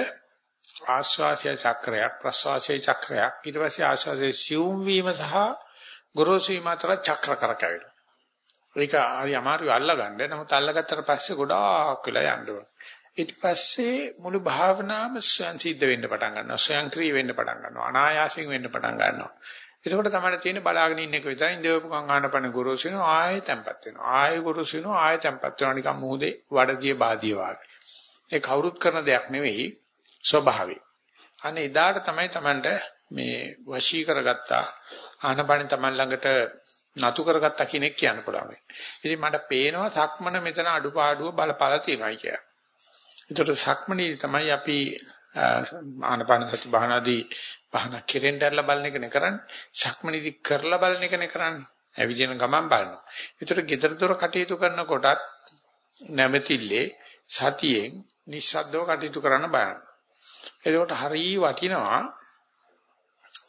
ආස්වාසය චක්‍රයක් ප්‍රස්වාසය චක්‍රයක් ඊට පස්සේ ආස්වාසයේ සියුම් වීම සහ ගොරෝසු වීම අතර චක්‍ර කරකැවෙනවා. ඒක හරි අමාරුයි අල්ලගන්න. නමුත් අල්ලගත්තට පස්සේ ගොඩාක් වෙලා යන්න ඕන. ඊට පස්සේ මුළු භාවනාවම ස්වයන් සිද්ධ වෙන්න පටන් ගන්නවා. ස්වයංක්‍රීය වෙන්න පටන් ගන්නවා. අනායාසයෙන් වෙන්න පටන් ගන්නවා. එතකොට තමයි තියෙන්නේ බලාගෙන ඉන්න එක විතරයි ඉඳවපු කංගානපන ගුරුසු වෙනවා ආයෙ තැම්පත් වෙනවා. ආයෙ ගුරුසු වෙනවා ආයෙ තැම්පත් වෙනවා නිකන් මුහුදේ වඩදිය බාදිය වාගේ. ඒ කවුරුත් කරන දෙයක් නෙවෙයි ස්වභාවය. අනේ එදාට තමයි Tamanට මේ වශී කරගත්තා ආනපන Taman ළඟට නතු කරගත්තා කියන එක කියන්න පුළුවන්. ඉතින් මට පේනවා සක්මන මෙතන අඩුපාඩුව බලපාලා තියෙනවා කියලා. ඒතර සක්මනේ තමයි අපි ආනපන සති භාවනාදී භාවනා කෙරෙන්න දැරලා බලන එක නේ කරන්නේ. සක්මනේදී කරලා බලන එක නේ කරන්නේ. ඇවිදින ගමන් බලනවා. ඒතර gedara dora කටයුතු කරනකොටත් නැමෙතිල්ලේ සතියෙන් නිස්සද්දව කටයුතු කරන්න බලන්න. එතකොට හරිය වටිනවා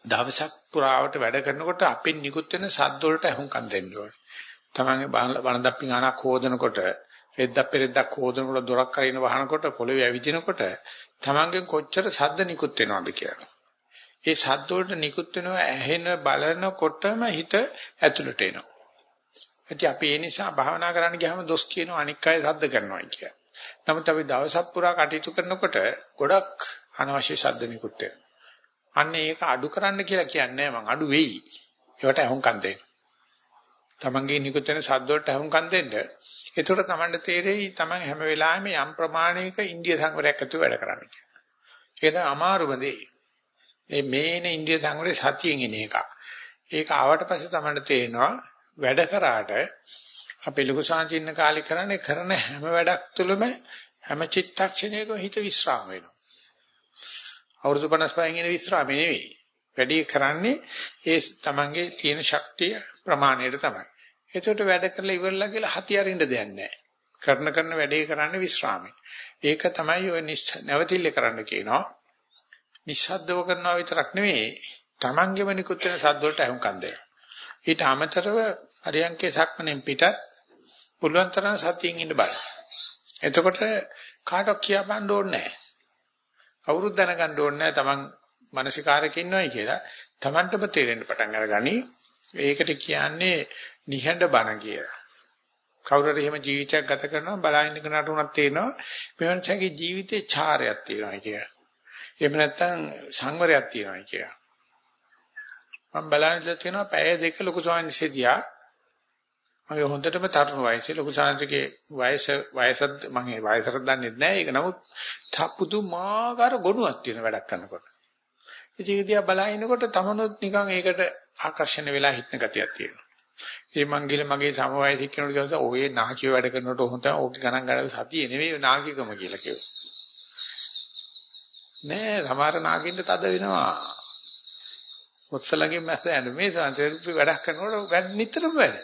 දවසක් පුරාවට වැඩ කරනකොට අපෙන් නිකුත් වෙන සද්ද වලට අහුම්කම් දෙන්න ඕනේ. තමන්ගේ වණදප්පින් ආනක් හොදනකොට රෙද්දක් පෙරෙද්දක් හොදනකොට දොරක් කරින වහනකොට පොළවේ ඇවිදිනකොට තමන්ගෙන් කොච්චර සද්ද නිකුත් වෙනවද කියලා. ඒ සද්ද වලට නිකුත් වෙනවා ඇහෙන බලනකොටම හිත ඇතුළට එනවා. ඉතින් අපි ඒ නිසා භාවනා කරන්න ගියාම දොස් කියනවා අනික් අය සද්ද කරනවා කියලා. නමුත් අපි දවසක් පුරා කටයුතු කරනකොට ගොඩක් අනවශ්‍ය සද්ද නිකුත් වෙනවා. අන්න ඒක අඩු කරන්න කියලා කියන්නේ මම අඩු වෙයි. ඒවට අහුම්කම් දෙන්න. තමන්ගේ නිකුත් වෙන සද්ද වලට අහුම්කම් දෙන්න. ඒතකොට තමන්ට තේරෙයි තමන් හැම වෙලාවෙම යම් ප්‍රමාණයක ඉන්දිය සංවරයක් ඇතුව වැඩ කරන්නේ කියලා. ඒක තමයි අමාරුම දේ. මේ මේන ඉන්දිය සංවරේ සතියෙන් එන එක. ඒක ආවට පස්සේ තමන්ට තේරෙනවා වැඩ කරාට අපේ ලොකු සාංචින්න කාලේ කරන්නේ කරන හැම වැඩක් තුළම හැම චිත්තක්ෂණයකම හිත විස්්‍රාම වෙනවා. අවුරුදු 55 ඉන විස්රාමෙ නෙවෙයි. වැඩි කරන්නේ ඒ තමන්ගේ තියෙන ශක්තිය ප්‍රමාණයට තමයි. එතකොට වැඩ කරලා ඉවරලා කියලා හති අරින්න දෙයක් නැහැ. කරන කරන වැඩේ කරන්නේ විස්රාමෙ. ඒක තමයි ඔය නැවතිල්ල කරන්න කියනවා. නිස්සද්දව කරනවා විතරක් නෙවෙයි තමන්ගේම නිකුත් වෙන සද්ද වලට අහුම්කම් දෙන්න. ඊට අමතරව හරියන්කේ සක්මණෙන් පිටත් පුළුවන් තරම් සතියෙන් ඉන්න බලන්න. එතකොට කාටවත් කියා බන්න ඕනේ නැහැ. කවුරුත් දැනගන්න ඕනේ නැහැ Taman මානසිකාරක ඉන්නවයි කියලා. Tamanටම තේරෙන්න පටන් අරගනි. ඒකට කියන්නේ නිහඬ බණ කියලා. කවුරු හරි එහෙම ජීවිතයක් ගත කරනවා බලහින්න කෙනාට උනත් තේරෙනවා මේ මනුස්සයාගේ ජීවිතේ චාරයක් තියෙනවා කියලා. එහෙම නැත්නම් සංවරයක් තියෙනවා කියලා. මම බලන්නේ තියෙනවා පැය දෙක ලොකු ස්වාමීන් වහන්සේ දිහා මගේ හොඳටම තරුණ වයසේ ලොකු සාංශකේ වයස වයසත් මම ඒ වයසට දන්නේ නැහැ ඒක නමුත් පුදුමාකාර ගොනුවක් තියෙන වැඩක් කරනකොට ඉතින් ඉතියා බලනකොට තමනොත් නිකන් ඒකට ආකර්ෂණය වෙලා හිටන ගතියක් තියෙනවා. ඒ මං ගිල මගේ සමවයසික කෙනෙකුට කියනවා ඔය නාකිය වැඩ කරනකොට හොඳ ඕක ගණන් ගන්න සතිය නෙවෙයි නාකිකම කියලා කිව්වා. නෑ සමහර නාකින්ට තද වෙනවා. ඔත්සලගේ මැස යන මේ සංසර්පි වැඩක් කරනකොට වැඩ නිතරම වැඩ.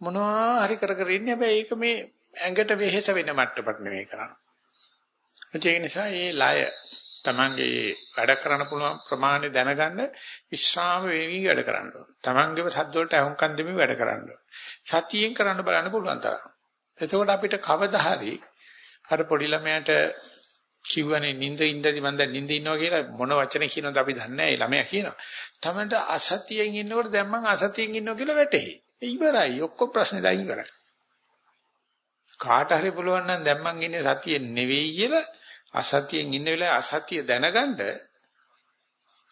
මොනවා හරි කර කර ඉන්නේ හැබැයි ඒක මේ ඇඟට වෙහෙස වෙන මට්ටමකට නෙවෙයි කරන්නේ. ඒ නිසා මේ ලය තමන්ගේ වැඩ කරන්න පුළුවන් ප්‍රමාණය දැනගන්න විශ්‍රාම වේවි වැඩ කරන්න ඕන. තමන්ගේම සද්ද වලට අහුම්කම් දෙමින් වැඩ කරන්න ඕන. සතියෙන් කරන්න බලන්න පුළුවන් තරම්. එතකොට අපිට කවදා හරි අර පොඩි ළමයාට කිව්වනේ නිින්ද ඉඳි මම දැන් නිින්ද ඉන්නවා කියලා මොන වචනේ කියනවද අපි දන්නේ නැහැ. ඒ ළමයා කියනවා. තමන්ට අසතියෙන් ඉන්නකොට දැන් මං අසතියෙන් ඉන්නවා කියලා වැටහෙයි. ඉවරයි. ඔක්කොම ප්‍රශ්නේ දැන් ඉවරයි. කාට හරි පුළුවන් නම් දැන් මං ඉන්නේ සතියෙන් නෙවෙයි කියලා අසතියෙන් ඉන්න වෙලාවේ අසතිය දැනගන්න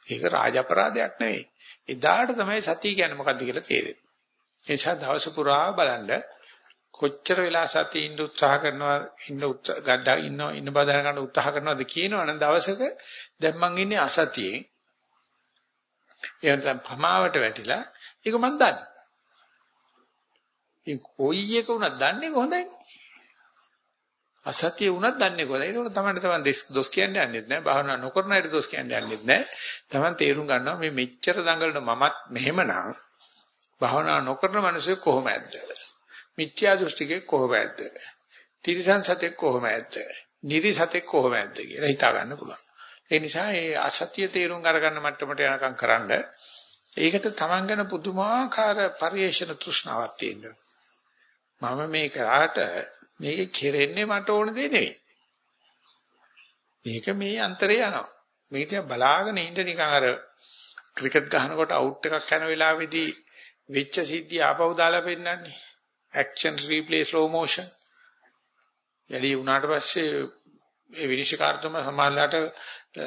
ඒක රාජ අපරාධයක් නෙවෙයි. එදාට තමයි සතිය කියන්නේ මොකද්ද කියලා තේරෙන්නේ. ඒ නිසා දවස පුරා බලන්න කොච්චර වෙලා සතිය ඉන්න උත්සාහ කරනවා ඉන්න ගඩ ඉන්න ඉන්න බව දැනගන්න උත්සාහ කරනවද කියනවනම් දවසක දැන් මං ඉන්නේ අසතියෙන්. එහෙනම් පමාවට වැටිලා ඒක මං දන්නේ. ඒ කොයි එක වුණත් දන්නේ කොහොඳයි. අසතිය වුණත් දන්නේ කොහොමද? ඒක තමයි තමයි දොස් කියන්නේ යන්නේත් නැහැ. භාවනා නොකරන අයට දොස් කියන්නේ යන්නේත් නැහැ. තමන් තේරුම් ගන්නවා මේ මෙච්චර දඟලන මමත් මෙහෙමනම් භාවනා නොකරන මිනිස්සු කොහොම ඇද්ද? මිත්‍යා දෘෂ්ටිකේ කොහොම ඇද්ද? තිරිසන් සතෙක් කොහොම ඇද්ද? නිරි සතෙක් කොහොම ඇද්ද කියලා හිතා ගන්න පුළුවන්. ඒ නිසා මේ අසතිය තේරුම් අරගන්න මට්ටමට යනකම් කරන්න ඒකට තමන් ගැන පුදුමාකාර පරිේශන තෘෂ්ණාවක් තියෙනවා. මම මේ කරාට මේක කෙරෙන්නේ මට ඕන දේ නෙවෙයි. මේක මේ අන්තරේ යනවා. මේක තියා බලාගෙන ඉන්න නිකන් අර ක්‍රිකට් ගහනකොට අවුට් එකක් යන වෙලාවේදී වෙච්ච සිද්ධිය ආපහු දාලා පෙන්නන්නේ. action replay slow motion. යලි උනාට පස්සේ ඒ විනිශ්චයකාරතුම සමානලාට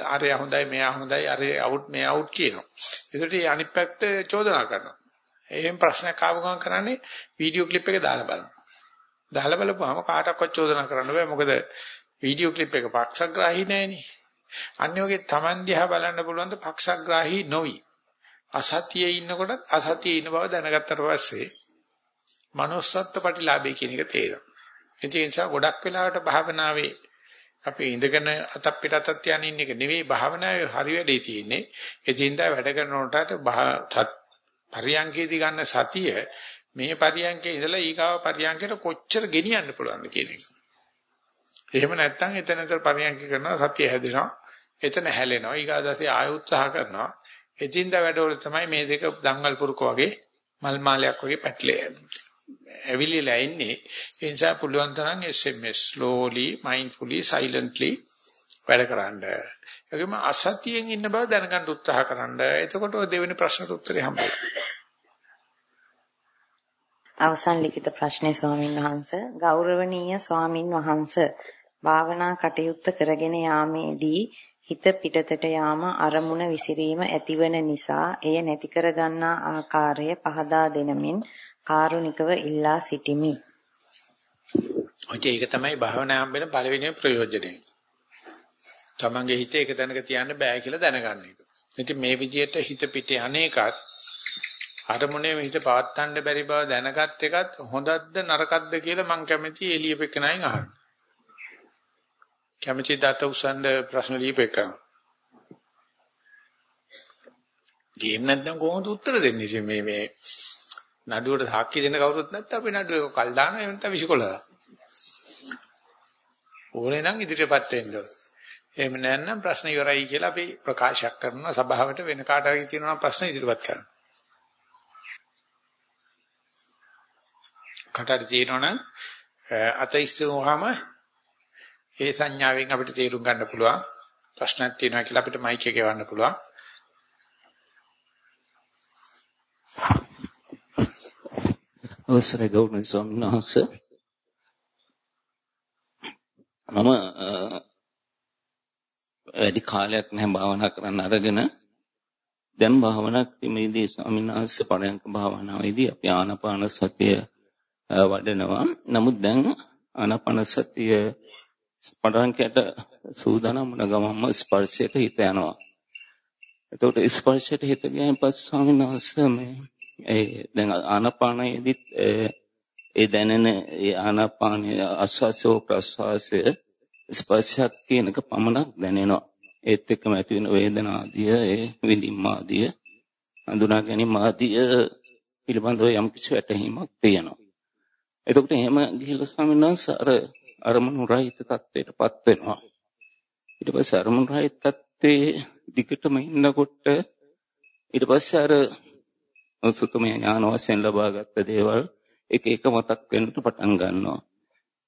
අරය හොඳයි මෙයා හොඳයි අරය අවුට් මෙයා අවුට් කියනවා. ඒකට අනිත් පැත්ත චෝදනා කරනවා. එහෙම ප්‍රශ්නයක් ආව ගමන් කරන්නේ වීඩියෝ ක්ලිප් එක දාලා බලනවා. දාලා බලපුවාම කාටවත් චෝදනා කරන්න බෑ මොකද වීඩියෝ ක්ලිප් එක පක්ෂග්‍රාහී නෑනේ. අන්‍යෝගේ Taman දිහා බලන්න පුළුවන් ද පක්ෂග්‍රාහී නොවි. අසතියේ ඉන්නකොට අසතියේ ඉන්න බව දැනගත්තට පස්සේ manussත්ත්ව ප්‍රතිලාභය කියන එක තේරෙනවා. ඒ නිසා ගොඩක් වෙලාවට භාවනාවේ අපි ඉඳගෙන අතක් පිට අතක් තියන ඉන්න එක නෙවෙයි භාවනාවේ හරි වැඩේ තියෙන්නේ. ඒ දින්දා වැඩ කරනකොට පරියන්කේදී ගන්න සතිය මේ පරියන්කේ ඉඳලා ඊගාව පරියන්කේට කොච්චර ගෙනියන්න පුළුවන්ද කියන එක. එහෙම නැත්නම් එතනතර පරියන්ක කරනවා සතිය හැදෙනවා. එතන හැලෙනවා. ඊගාදසේ ආය උත්සාහ කරනවා. එදින්ද වැඩවල තමයි මේ දෙක දංගල් පුරුක වගේ මල් මාලයක් වගේ පැටලේ ඇවිලිලා ඉන්නේ. ඒ නිසා පුළුවන් තරම් SMS slowly mindfully silently වැඩ කරන්න. ඒකම අසතියෙන් ඉන්න බව දැනගන්න උත්සාහ කරන්න. එතකොට දෙවෙනි ප්‍රශ්නට උත්තරේ හම්බෙනවා. අවසන් ලිඛිත ප්‍රශ්නේ ස්වාමින් වහන්සේ ගෞරවනීය ස්වාමින් වහන්සේ භාවනා කටයුත්ත කරගෙන යාමේදී හිත පිටතට යාම අරමුණ විසිරීම ඇතිවන නිසා එය නැති කර ගන්නා ආකාරය පහදා දෙනමින් කාරුණිකව ඉල්ලා සිටිමි. ඔය ඒක තමයි භාවනා හම්බෙන පළවෙනි ප්‍රයෝජනය. තමන්ගේ හිත එක තැනක තියන්න බෑ කියලා දැනගන්න එක. ඉතින් මේ විදිහට හිත පිට අනේකත් අරමුණේ හිත පවත්තන්න බැරි බව දැනගත් එකත් හොඳක්ද නරකක්ද කියලා මං කැමති එළියපෙකනයින් අහන්න. කැමති දත උසන්ද ප්‍රශ්න ලියපෙකන. ගේම් නැත්නම් කොහොමද උත්තර දෙන්නේ ඉතින් මේ මේ නඩුවට සාක්ෂි දෙන්න කවුරුත් නැත්නම් අපි නඩුවේ කල් දානවා එහෙම නැත්නම් විසිකොලලා. ඕනේ නම් ඉදිරියපත් වෙන්න ඕන. එහෙම නැත්නම් ප්‍රශ්න ඉවරයි කියලා අපි ප්‍රකාශයක් කරනවා සභාවට වෙන කාට හරි තියෙනවා ප්‍රශ්න ඉදිරියපත් කරනවා. කටට තියෙනවනම් අත ඉස්සුවාම ඒ සංඥාවෙන් අපිට තේරුම් ගන්න පුළුවන්. ප්‍රශ්නක් තියෙනවා කියලා අපිට මයික් එක ගවන්න පුළුවන්. අවසරයි ගෞරවනීය ස්වාමීන් වහන්සේ. මම වැඩි කාලයක් නැහැ භාවනා කරන්න අරගෙන. දැන් භාවනා ක්‍රමයේදී ස්වාමීන් වහන්සේ පරයන්ක භාවනාවේදී අපි ආනාපාන සතිය වඩනවා. නමුත් දැන් ආනාපාන සතිය පඩංකයට සූදානම් වුණ ගමන්ම ස්පර්ශයට හිත යනවා. එතකොට ස්පර්ශයට හිත ගියන් පස්සේ ස්වාමීන් වහන්සේ මේ ඒ දැන් ආනාපානයේදීත් ඒ දැනෙන ඒ ආනාපානයේ ආස්වාසෝ ප්‍රස්වාසය ස්පර්ශයක් කියනක පමණක් දැනෙනවා. ඒත් එක්කම ඇති වෙන වේදනා ආදිය ඒ විඳින්න ආදිය හඳුනා ගැනීම ආදිය පිළිබඳව යම් කිසි වැටහීමක් තියෙනවා. එතකොට එහෙම ගිහිල්ලා ස්වාමීන් වහන්සේ අර අරමුණු රහිත තත්ත්වයටපත් වෙනවා. ඊට පස්සේ අරමුණු රහිත තත්ත්වයේ දිගටම ඉන්නකොට ඊට පස්සේ අර සුතමේ ඥාන වශයෙන් ලබාගත් දේවල් එක එක මතක් වෙන්නට පටන් ගන්නවා.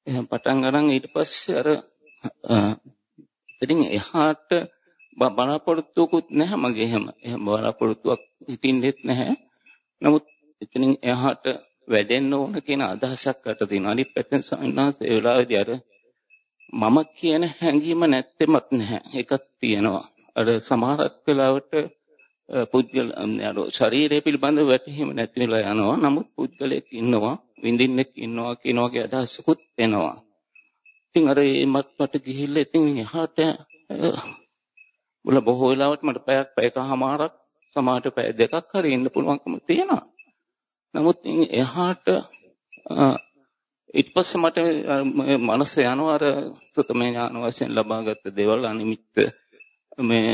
එහෙනම් පටන් ගන්න ඊට පස්සේ අර ඉතින් එහාට බලාපොරොත්තුකුත් නැහැ මගේ එහෙම. එහෙම බලාපොරොත්තුවක් හිටින්නෙත් නැහැ. නමුත් එතනින් එහාට වැඩෙන්න ඕන කියන අදහසක් අට තියෙනවා. අනිත් පැත්තෙන් සමිනාස ඒ වෙලාවේදී අර මම කියන හැඟීම නැත්තෙමත් නැහැ. ඒකක් තියෙනවා. අර සමහරක් වෙලාවට පුද්ගල අර ශරීරය පිළිබඳව වැටහීම නැති වෙලා යනවා. නමුත් පුද්ගලයෙක් ඉන්නවා, විඳින්නෙක් ඉන්නවා කියන වගේ අදහසකුත් එනවා. ඉතින් අර මේ මත්පට ගිහිල්ලා ඉතින් එහාට මුල බොහෝ වෙලාවට මට පැයක් පැයකමාරක් සමහරට පැය දෙකක් හරි ඉන්න පුළුවන්කම තියෙනවා. නමුත් එහාට ඊට පස්සේ මට මනස යනවා අර සුතමේ ඥාන වශයෙන් ලබාගත් දේවල් අනිමිත්ත මේ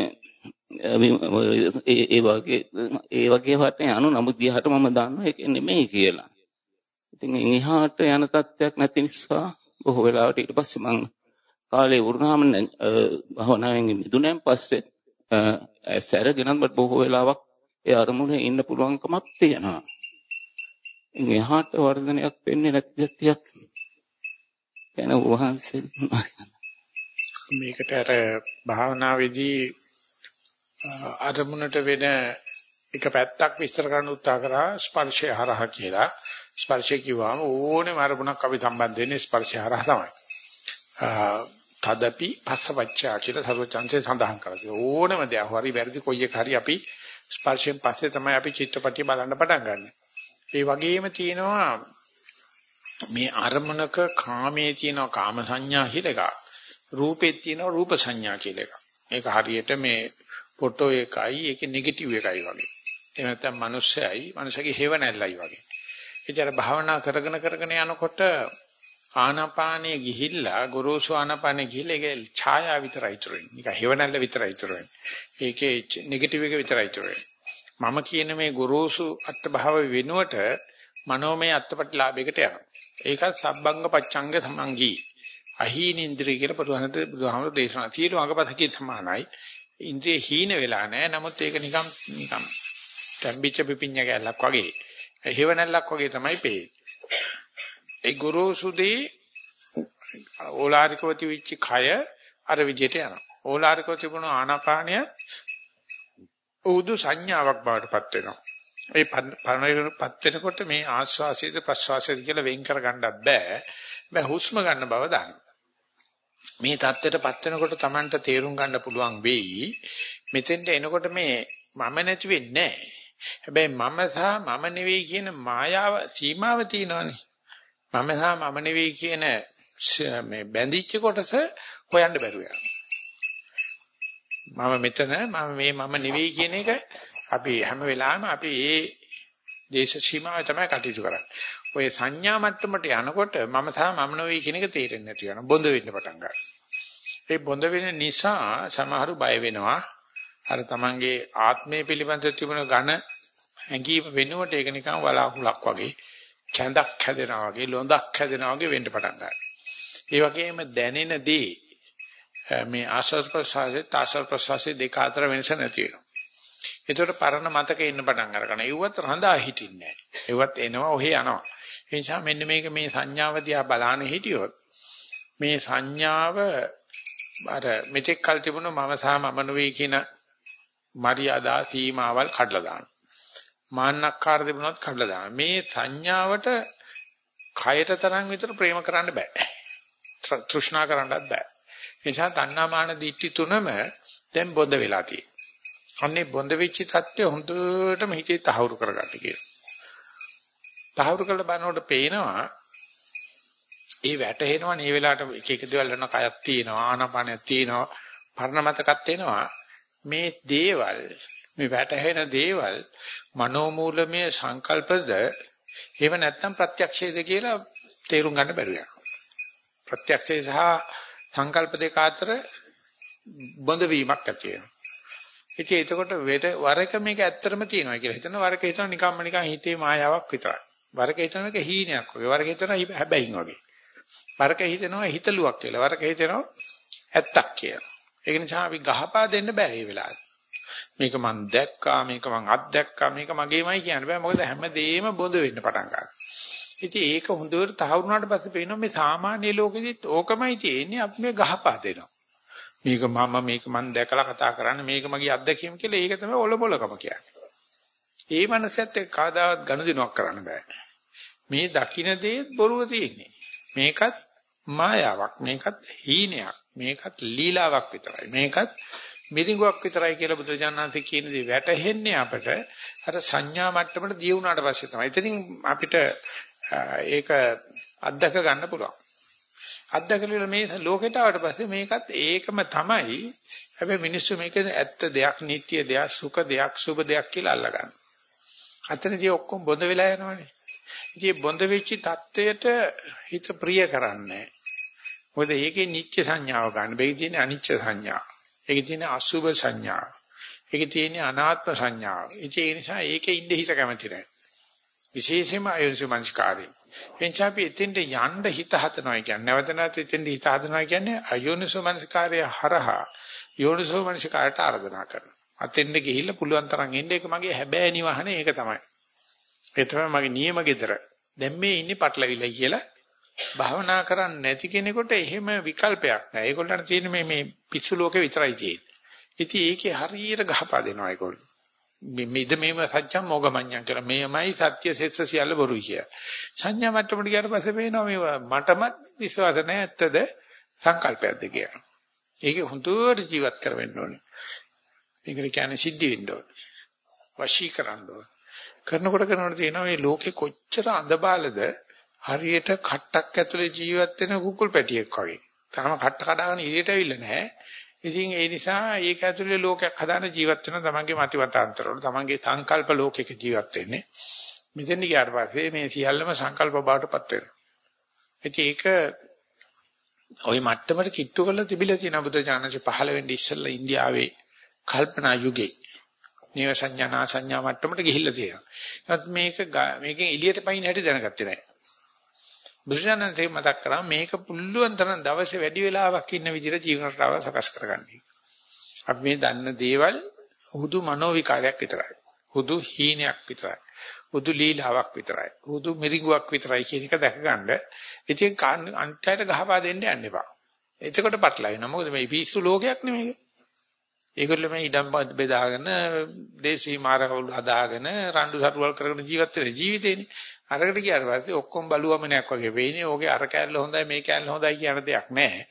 ඒ වගේ ඒ වගේ වට යනු නමුත් දිහාට මම දන්නවා ඒක නෙමෙයි කියලා. ඉතින් එහාට යන තත්ත්වයක් නැති නිසා බොහෝ වෙලාවට ඊට පස්සේ මම කාලේ වුණාම භවනාවෙන් මිදුණෙන් පස්සේ සැරගෙනත් මට බොහෝ වෙලාවක් ඒ අරමුණේ ඉන්න පුළුවන්කමක් තියෙනවා. එහාට වර්ධනයක් වෙන්නේ නැති ගතියක් ගැන වහන්සේ මේකට අර භාවනාවේදී අරමුණට වෙන එක පැත්තක් විස්තර කරන්න උත්සාහ කරා ස්පර්ශය හරහා කියලා. ස්පර්ශය කිව්වම ඕනෙම අරමුණක් අපි සම්බන්ධ වෙන්නේ ස්පර්ශය හරහා තමයි. තදපි පස්සවච්චා කියලා සර්වචන්සේ සඳහන් කරලා ඕනෙම දෙයක් හරි වැරදි කොයි එක හරි අපි ස්පර්ශයෙන් පස්සේ තමයි අපි චිත්‍රපටිය බලන්න පටන් ගන්න. ඒ වගේම තියෙනවා මේ අරමුණක කාමයේ තියෙනවා කාම සංඥා කියලා එකක්. රූපේ තියෙනවා රූප සංඥා කියලා එකක්. ඒක හරියට මේ ෆොටෝ එකයි ඒකේ නෙගටිව් එකයි වගේ. එහෙම නැත්නම් මිනිස්සයයි මිනිසගේ හේව නැල්ලයි වගේ. ඒතර භාවනා කරගෙන කරගෙන යනකොට ආනාපානයේ ගිහිල්ලා ගොරෝසු ආනාපානයේ ගිහිල්ලා ඒකේ ඡායාව විතරයි ඉතුරු වෙන්නේ. නිකන් හේව නැල්ල විතරයි ඉතුරු වෙන්නේ. ඒකේ නෙගටිව් එක විතරයි ඉතුරු වෙන්නේ. මම කියන මේ ගොරෝසු අත්භාව වෙනුවට මනෝමය අත්පටිලාභයකට යනවා. ඒකත් සබ්බංග පච්ඡංග සමංගී. අහීනින්ද්‍රිය කියලා පුදුහනට බුදුහාමර දේශනා තියෙනවා අඟපතකින් සමානයි. ඉන්ද්‍රිය හීන වෙලා නැහැ. නමුත් ඒක නිකම් නිකම් තැම්බිච්ච පිපිඤ්ඤ කැලක් වගේ. හේව නැල්ලක් වගේ තමයි පේන්නේ. ඒ ගොරෝසුදී ඕලාරිකව තිවිච්ච කය අර විදිහට යනවා. ඕලාරිකව තිබුණු ආනාපානය උදු සංඥාවක් බවට පත් වෙනවා. ඒ පරණයටපත් වෙනකොට මේ ආස්වාසයද ප්‍රස්වාසයද කියලා වෙන් කර ගන්නත් බෑ. බෑ හුස්ම ගන්න බව දාන්න. මේ தත්ත්වයටපත් වෙනකොට Tamanට තේරුම් ගන්න පුළුවන් වෙයි. මෙතෙන්ට එනකොට මේ මම නැති වෙන්නේ නැහැ. හැබැයි මම සහ මම නෙවෙයි කියන මායාව සීමාව තියෙනවානේ. මම සහ මම නෙවෙයි කියන මේ බැඳිච්ච කොටස හොයන්න බැරුව යනවා. මම මෙතන මම මේ මම නෙවෙයි කියන එක අපි හැම වෙලාවෙම අපි ඒ දේශ සීමාව තමයි කටයුතු කරන්නේ. ඔය සංඥා මට්ටමට යනකොට මම සහ මම නෙවෙයි කියන එක තේරෙන්නේ නැති වෙනවා. බොඳ වෙන්න පටන් ගන්නවා. ඒ බොඳ වෙන නිසා සමහරු බය වෙනවා. අර තමන්ගේ ආත්මය පිළිබඳ තිබුණ ඝන හැඟීම වෙනුවට ඒක නිකන් වලාකුලක් වගේ කැඳක් හැදෙනවා වගේ ලොඳක් හැදෙනවා වගේ වෙන්න පටන් ගන්නවා. ඒ වගේම දැනෙන දේ මේ ආශ්වාස ප්‍රශ්වාසයේ ආශ්වාස ප්‍රශ්වාසයේ දෙක අතර වෙනස නැති වෙනවා. ඒතකොට පරණ මතකේ ඉන්න පටන් අරගන්න. ඒවත් රඳා හිටින්නේ නැහැ. ඒවත් එනවා ඔහෙ යනවා. ඒ නිසා මෙන්න මේක මේ සංඥාව දිහා බලාන හිටියොත් මේ සංඥාව අර මෙතෙක් කල් තිබුණු මම සහ මම නෙවෙයි කියන මරියාදා සීමාවල් කඩලා දානවා. මාන්නක්කාර තිබුණොත් කඩලා දානවා. මේ සංඥාවට කයට තරම් විතර ප්‍රේම කරන්න බෑ. තෘෂ්ණා කරන්නත් බෑ. නිසා තණ්හාමාන දිට්ඨි තුනම දැන් බොඳ වෙලා තියෙනවා. අන්නේ බොඳ වෙච්ච தත්ත්වය හොඳටම හිතේ තහවුරු කරගන්න කියලා. තහවුරු කරලා බලනකොට පේනවා ඒ වැටහෙනවා මේ වෙලාවට එක එක දේවල් වෙන කයක් තියෙනවා ආනාපානයක් තියෙනවා පරණ මතකත් එනවා මේ දේවල් මේ වැටහෙන දේවල් මනෝමූලමය සංකල්පද එහෙම නැත්නම් ප්‍රත්‍යක්ෂයද කියලා තේරුම් ගන්න බැරුව යනවා ප්‍රත්‍යක්ෂය සහ සංකල්ප දෙක අතර බඳ වීමක් ඇති වෙනවා. ඉතින් එතකොට වර එක මේක ඇත්තටම තියෙනවා කියලා හිතන වර එක හිතන නිකම්ම නිකන් හිතේ මායාවක් විතරයි. වරක හිතනක හීනයක් වගේ. වරක හිතනවා හැබැයින් වගේ. වරක හිතනවා හිතලුවක් කියලා. වරක හිතනවා ඇත්තක් කියලා. ඒක නිසා අපි ගහපා දෙන්න බෑ මේ වෙලාවේ. මේක මං දැක්කා මේක මං අත්දැක්කා මේක මගේමයි කියන්න බෑ මොකද හැමදේම බොඳ වෙන්න පටන් ගන්නවා. ඉතින් ඒක හොඳට තහවුරුනාට පස්සේ පේනවා මේ සාමාන්‍ය ලෝකෙදිත් ඕකමයි තියෙන්නේ අපි මේ ගහපා දෙනවා. මේක මම මේක මං දැකලා කතා කරන්න මේක මගේ අත්දැකීම කියලා ඒක තමයි ඔලොබලකම කියන්නේ. ඒ මනසත් එක්ක කවදාවත් ගනුදෙනුවක් කරන්න බෑ. මේ දකින්න දේ බොරුව තියෙන්නේ. මේකත් මායාවක් මේකත් හීනයක් මේකත් ලීලාවක් විතරයි. මේකත් මිරිඟුවක් විතරයි කියලා බුදුජානනාථේ කියන දේ වැටහෙන්නේ අපට අර සංඥා මට්ටමට දී වුණාට පස්සේ තමයි. එතනින් අපිට ඒක අත්දක ගන්න පුළුවන්. අත්දකලා මේ ලෝකෙට ආවට පස්සේ මේකත් ඒකම තමයි. හැබැයි මිනිස්සු මේක ඇත්ත දෙයක්, නිට්ටිය දෙයක්, සුඛ දෙයක්, සුබ දෙයක් කියලා අල්ලගන්න. අතනදී ඔක්කොම බොඳ වෙලා යනවනේ. ඉතින් බොඳ වෙච්ච தත්වයට හිත ප්‍රිය කරන්නේ. මොකද ඒකේ නිත්‍ය සංඥාව ගන්න. මේකේ තියෙන අනිච්ච සංඥා. ඒකේ තියෙන අසුබ සංඥා. ඒකේ තියෙන අනාත්ම සංඥා. ඉතින් ඒ නිසා ඒකේ ඉඳ හිත කැමති නැහැ. විශේෂයෙන්ම අයෝනිසමංස්කාරය. එන්චාපි එතෙන්ට යන්න හිත හදනවා කියන්නේ නැවත නැවත එතෙන්ට හිත හදනවා කියන්නේ අයෝනිසමංස්කාරය හරහා යෝනිසමංස්කාරයට ආරාධනා කරනවා. අතෙන්ට ගිහිල්ලා පුළුවන් තරම් එන්න ඒක මගේ හැබෑ නිවහන ඒක තමයි. ඒ තමයි මගේ නියම gedara. දැන් මේ ඉන්නේ පටලවිලා කියලා භාවනා කරන්නේ නැති කෙනෙකුට එහෙම විකල්පයක් නැහැ. ඒගොල්ලන්ට තියෙන මේ මේ පිස්සු ලෝකේ විතරයි තියෙන්නේ. ඉතින් ඒකේ හරියට ගහපා දෙනවා ඒගොල්ලෝ. මෙද මේව සත්‍යම් මොගමඤ්ඤම් කියලා මේමයි සත්‍ය සෙස්ස සියල්ල බොරුයි කිය. සංඥා මට්ටමට ගියාට පස්සේ පේනවා මේව මටමත් විශ්වාස නැහැ ඇත්තද සංකල්පයක්ද කියලා. ඒකේ හුදුවට ජීවත් කරවෙන්න ඕනේ. මේකට කියන්නේ සිද්ධ වෙන්න ඕනේ. වශී කරන්න ඕනේ. කරනකොට කරනකොට තියෙනවා මේ ලෝකේ කොච්චර අඳබාලද හරියට කට්ටක් ඇතුලේ ජීවත් වෙන කුකුල් පැටියෙක් වගේ. තාම කට්ට කඩාගෙන එළියට ඇවිල්ලා නැහැ. ඉතින් ඒ නිසා ඒක ඇතුලේ ලෝකයක් හදාන ජීවත් වෙන තමන්ගේ මතිවතාන්තරවල තමන්ගේ සංකල්ප ලෝකයක ජීවත් වෙන්නේ. මෙතෙන් ගියාට පස්සේ මේ සියල්ලම සංකල්ප බවටපත් වෙනවා. ඉතින් ඒක ওই මට්ටමට කිට්ටු කරලා තිබිලා තියෙන බුද්ධ ඥානසේ පහළ වෙන්නේ ඉස්සෙල්ලා ඉන්දියාවේ කල්පනා යුගයේ නේව සංඥා නා සංඥා මට්ටමට ගිහිල්ලා තියෙනවා. නමුත් මේක මේකෙන් එළියට පයින් හැටි දැනගත්තේ නැහැ. බුදුසසුනේ මතක් කරා මේක පුළුවන් තරම් දවසේ වැඩි වෙලාවක් ඉන්න විදිහට ජීවන රටාව සකස් කරගන්න. අපි මේ දන්න දේවල් හුදු මනෝ විකාරයක් විතරයි. හුදු හීනයක් විතරයි. හුදු ලීලාවක් විතරයි. හුදු මිරිඟුවක් විතරයි කියන එක දැක ගන්න. ඉතින් අන්තයට ගහපා දෙන්න යන්න එපා. එතකොට පටලවෙනවා. මොකද මේ පිස්සු ලෝකයක් නෙමෙයි. ඒගොල්ලෝ මේ ඉඩම් බෙදාගෙන දේශී මාරකවලු හදාගෙන රණ්ඩු සරුවල් කරගෙන ජීවත් වෙන ජීවිතේනේ. අරකට ගියාට පස්සේ ඔක්කොම බලුවමනයක් වගේ වෙයිනේ. ඕකේ අර කෑල්ල හොඳයි මේ කෑල්ල හොඳයි කියන දෙයක් නැහැ.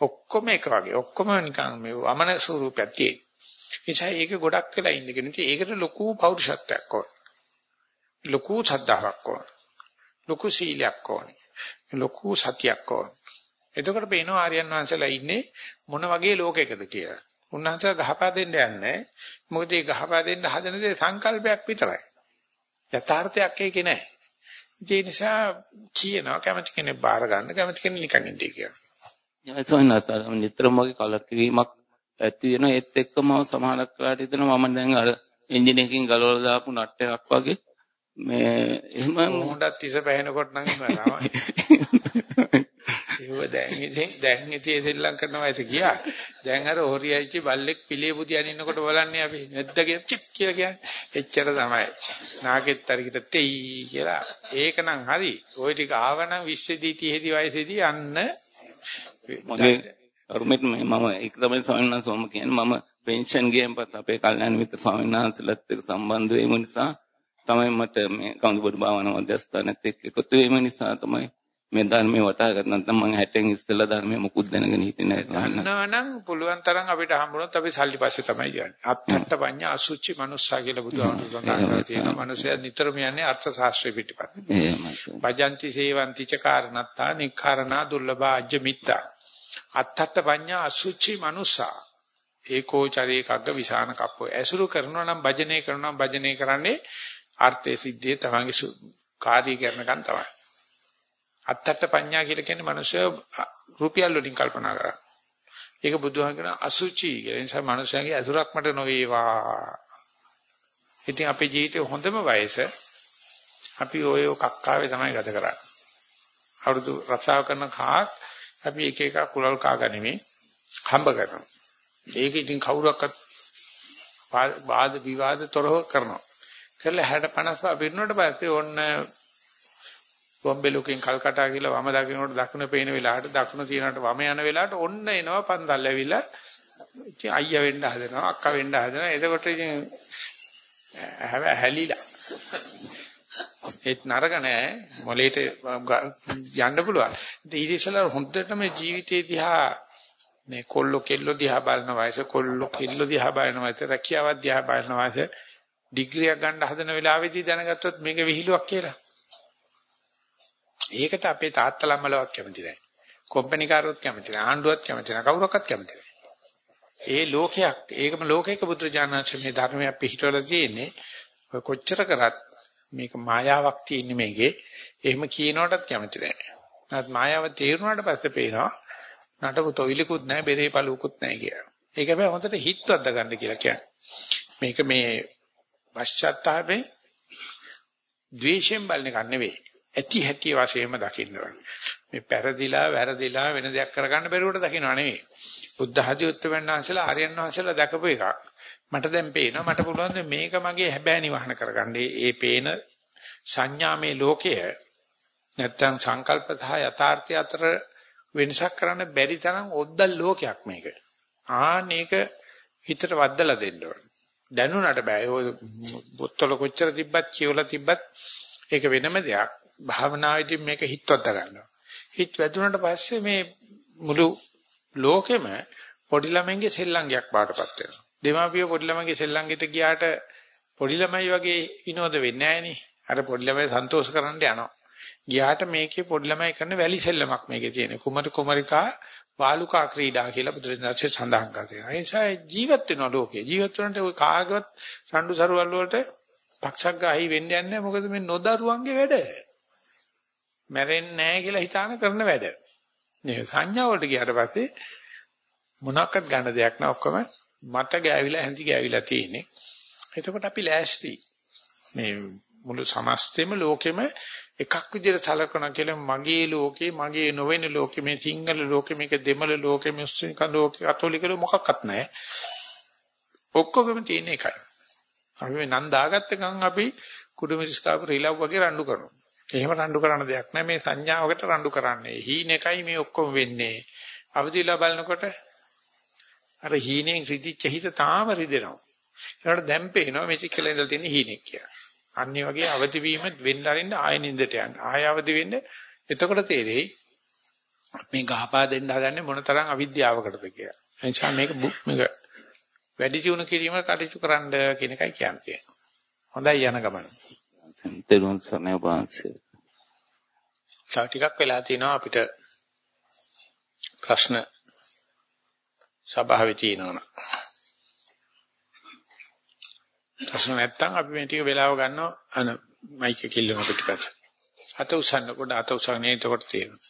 ඔක්කොම එක වගේ. ඔක්කොම නිකන් මේ වමන ස්වරූපයක් තියෙන. නිසා ඒක ගොඩක් වෙලා ඉඳගෙන ඉතින් ඒකට ලොකු පෞරුෂත්වයක් ඕන. ලොකු ශ්‍රද්ධාවක් ඕන. ලොකු සීලයක් ඕන. ලොකු සතියක් ඕන. එතකොට පේනවා ආර්යයන් වහන්සේලා ඉන්නේ මොන වගේ ලෝකයකද කියලා. උන්වහන්සේ ගහපා දෙන්න යන්නේ. මොකද මේ ගහපා දෙන්න හදන දේ සංකල්පයක් විතරයි. යථාර්ථයක් ඒකේ නැහැ. ඒ නිසා කියනවා කැමති කෙනෙක් බාර ගන්න කැමති කෙනෙක් නිකන් ඉඳී කියලා. ඒ සෝනසාර නිතරම වගේ කලකිරීමක් ඇති වෙන ඒත් එක්කම සමහරක් වෙලාවට හිතනවා මම දැන් අර එන්ජින් එකකින් ගලවලා දාපු නට්ටයක් වගේ මේ එහෙම මොහොතක් තිස පැහෙනකොට නම් ඉමරනවා. ඒක දැන් ඉතින් දැන් ඉතින් දෙල්ලම් කරනවා ඇති ගියා. දැන් අර හොරියයිචි බල්ලෙක් පිළේ පුතියන් ඉන්නකොට බලන්නේ අපි නැද්දගේ චිප් කියලා කියන්නේ. එච්චර තමයි. නාගෙත් අරකිට තෙයි කියලා. ඒක නම් හරි. ওই ටික ආවනම් 20 දී 30 දී වයසේදී යන්න මගේ අරුමෙත් මම ඒක තමයි ස්වාමීන් වහන්සේ මම කියන්නේ මම පෙන්ෂන් ගියන්පත් අපේ කල්යනා මිත්‍ර ස්වාමීන් වහන්සේලාත් එක්ක සම්බන්ධ වීම නිසා තමයි මට මේ කවුරුබඩ භාවනා මධ්‍යස්ථානෙත් එක්ක එකතු වීම නිසා තමයි මේ ධර්මයේ වටහා ගන්න නැත්නම් මම 60න් ඉස්සෙල්ලා ධර්මයේ මොකුත් දැනගෙන හිටියේ නැහැ. නෝනම් පුළුවන් තරම් අපිට හම්බුනොත් අපි සල්ලි පස්සේ තමයි යන්නේ. අත්තට පඤ්ඤා අසුචි මනුස්සා කියලා බුදුහාමුදුරුවෝ සඳහන් කරලා තියෙනවා. මනුස්සයා නිතරම යන්නේ අර්ථ ශාස්ත්‍රෙ පිටපත්. එහෙමයි. භජಂತಿ සේවಂತಿ ච කාරණත්තා නික්ඛාරණා දුර්ලභා අජ්ජමිත්තා. අත්තට පඤ්ඤා අසුචි මනුස්සා. ඒකෝ චරේ කග්ග විසාන කප්පෝ. ඇසුරු කරනවා නම් භජනේ කරනවා නම් භජනේ කරන්නේ අර්ථයේ සිද්ධියේ තමන්ගේ කාර්ය කරනකන් තමයි. අත්තට පඤ්ඤා කියලා කියන්නේ මනුෂ්‍ය රුපියල් වලින් කල්පනා කරා. ඒක බුදුහාම කියන අසුචි කියලා. ඒ නිසා මනුෂ්‍යයන්ගේ අසුරක් මට නොවේවා. ඉතින් අපේ ජීවිතේ හොඳම වයස අපි ඔය කක්කාවේ තමයි ගත කරන්නේ. අවුරුදු රක්ෂාව කරන කාත් අපි එක එක කුලල් කා ගනිමේ හම්බ කරනවා. ඒක ඉතින් කවුරක්වත් වාද විවාද තොරව කරනවා. කරලා 60 50 පිරුණාට පස්සේ ඔන්න බොම්බේ ලෝකෙන් කල්කටා ගිහලා වම දකින්නට දකුණ පේන වෙලාවට දකුණ තියනට වම යන වෙලාවට ඔන්න එනවා පන්දල් ඇවිල්ලා ඉතින් අයියා වෙන්න හදනවා අක්කා වෙන්න හදනවා. එතකොට ඉතින් හැලිලා. ඒත් නරක නෑ. මොලේට යන්න පුළුවන්. ඉතින් ඊට ඉස්සෙල්ලා හොඳටම ජීවිතේ දිහා මේ කොල්ලෝ කෙල්ලෝ දිහා බලන වයස කොල්ලෝ කෙල්ලෝ දිහා බලන වයස රැකියාවක් දිහා බලන වයස ඩිග්‍රියක් ගන්න හදන වෙලාවෙදී දැනගත්තොත් මේක විහිළුවක් කියලා. ඒකට අපේ තාත්තලා මලවත් කැමති නැහැ. කම්පැනි කාරවත් කැමති නැහැ. ආණ්ඩුවත් කැමති නැහැ. කවුරක්වත් කැමති නැහැ. ඒ ලෝකයක් ඒකම ලෝකයක බුදුරජාණන් මේ ධර්මයක් පිළිහිටවල තියෙන්නේ කොච්චර කරත් මේක මායාවක් තියෙන මේකේ එහෙම කියනකොටත් කැමති නැහැ. නමුත් මායාව තේරුණාට පස්සේ පේනවා නටපු තොইলකුත් නැහැ බෙරේ පළුකුත් නැහැ කියලා. ඒක හැබැයි හොඳට හිතවද්ද ගන්න කියලා කියන්නේ. මේක මේ පශ්චාත්තාපේ ද්වේෂයෙන් බලන එක නෙවෙයි. ඇති හැටි වශයෙන්ම දකින්න ඕනේ. මේ පෙරදිලා වැරදිලා වෙන දෙයක් කරගන්න බැරුවට දකින්නව නෙවෙයි. බුද්ධ හදි උත්තරවන්නාන්සලා ආර්යයන් වහන්සේලා දැකපු එකක්. මට දැන් පේනවා මට පුළුවන් මේක මගේ හැබෑ නිවහන කරගන්න. ඒ පේන සංඥාමේ ලෝකය නැත්තම් සංකල්ප සහ යථාර්ථය අතර වෙනසක් කරන්න බැරි තරම් ඔද්දල් ලෝකයක් මේක. ආනේක හිතට වද්දලා දෙන්න ඕනේ. දැනුණාට බෑ. ඔය බොත්තල කොච්චර තිබ්බත් කියවලා තිබ්බත් ඒක වෙනම දෙයක්. භාවනාවේදී මේක හිතවත් ගන්නවා. හිත වැදුනට පස්සේ මේ මුළු ලෝකෙම පොඩි ළමෙන්ගේ සෙල්ලංගයක් බාටපත් වෙනවා. දෙමාපිය පොඩි ළමගේ සෙල්ලංගෙට ගියාට පොඩි ළමයි වගේ විනෝද වෙන්නේ නැහනේ. අර පොඩි ළමයි සන්තෝෂ කරන්න යනවා. ගියාට මේකේ පොඩි ළමයි කරන වැලි සෙල්ලමක් මේකේ තියෙන. කුමර කුමරිකා වාලුකා ක්‍රීඩා කියලා බුදුරජාණන්සේ සඳහන් කරනවා. ඒ නිසා ජීවත් වෙන ලෝකේ ජීවත් වෙනට ඔය කාගවත් රණ්ඩු සරුවල් වලට පක්ෂක් ගහයි වෙන්න යන්නේ මොකද මේ නොදරුවන්ගේ වැඩ. මැරෙන්නේ නැහැ කියලා හිතාන කරන වැඩ. මේ සංඥා වලට ගියාට පස්සේ මොනක්වත් ගන්න දෙයක් නැහැ ඔක්කොම මට ගෑවිලා හැඳි ගෑවිලා තියෙන්නේ. එතකොට අපි ලෑස්ති. මේ මුළු සමස්තෙම ලෝකෙම එකක් විදිහට සලකන කියලා මගේ ලෝකේ මගේ නොවන ලෝකෙ මේ සිංහල ලෝකෙ මේක දෙමළ ලෝකෙ මුස්ලිම් ලෝකෙ කතෝලික ලෝකෙ මොකක්වත් නැහැ. ඔක්කොගෙම තියෙන එකයි. අපි මේ නන් දාගත්ත ගමන් අපි කුඩුමිස්කාපු රිලව් වගේ රණ්ඩු කරනවා. එහෙම රණ්ඩු කරන්න දෙයක් නැහැ මේ සංඥාවකට රණ්ඩු කරන්නේ. හීනෙකයි මේ ඔක්කොම වෙන්නේ. අවදිලා බලනකොට අර හීනෙන් රිදිච්ච හිත තාම රිදෙනවා. ඒකට දැන් පේනවා මේක කියලා ඉඳලා තියෙන හීනෙක් කියලා. අන්නේ වගේ අවදි වීම වෙන්න අරින්න ආය නින්දට යන්න. ආය අවදි වෙන්න එතකොට තේරෙයි මේ ගහපා දෙන්න හදන්නේ මොනතරම් අවිද්‍යාවකටද කියලා. එනිසා මේක මේක වැඩි දියුණු කිරීම කටයුතු කරන්න කියන එකයි කියන්නේ. හොඳයි යන ගමන. තෙරුවන් සරණයි වහන්සේ. තව ටිකක් වෙලා තිනවා අපිට ප්‍රශ්න සභාවේ තියෙනවා. ප්‍රශ්න නැත්තම් අපි මේ ටික වෙලාව ගන්නවා අන මයික් එක කිල්ලන පිටපස්ස. අත උස්සන්න කොට අත උස්සන්නේ එතකොට තියෙනවා.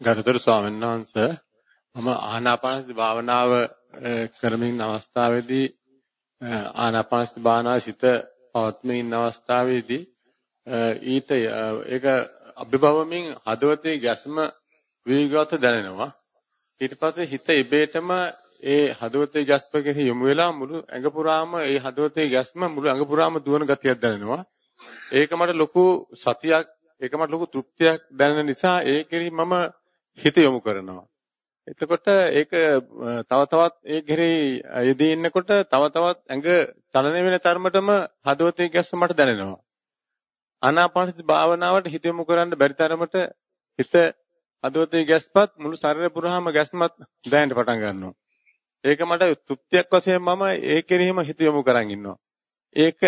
ගරුතර ස්වාමීන් වහන්සේ මම ආනාපානසති භාවනාව කරමින් අවස්ථාවේදී ආනාපානසති භාවනාවේ සිත පවත්මින් ඉන්න අවස්ථාවේදී ඊට ඒක අභිභවමින් හදවතේ ගැස්ම වේගවත් දැනෙනවා. ඊට පස්සේ හිත ඉබේටම ඒ හදවතේ ගැස්ම කෙරෙහි යොමු වෙලා මුළු ඇඟ පුරාම ඒ හදවතේ ගැස්ම මුළු ඇඟ පුරාම දුවන ගතියක් දැනෙනවා. ඒක මට ලොකු සතියක් ඒක මට ලොකු තෘප්තියක් දැනෙන නිසා ඒ කෙරෙහි මම හිත යොමු කරනවා. එතකොට ඒක තව තවත් ඒ කෙරෙහි යෙදී ඉන්නකොට තව තවත් ඇඟ චලන වෙන තරමටම හදවතේ ගැස්ම මට දැනෙනවා. ආනාපානසති භාවනාවට හිත යොමු කරන්න බැරි තරමට හිත හදවතේ ගැස්පත් මුළු ශරීරය පුරාම ගැස්මත් දැනෙන්න පටන් ගන්නවා. ඒක මට තෘප්තියක් වශයෙන් මම ඒ කෙරෙහිම හිත යොමු කරන් ඉන්නවා. ඒක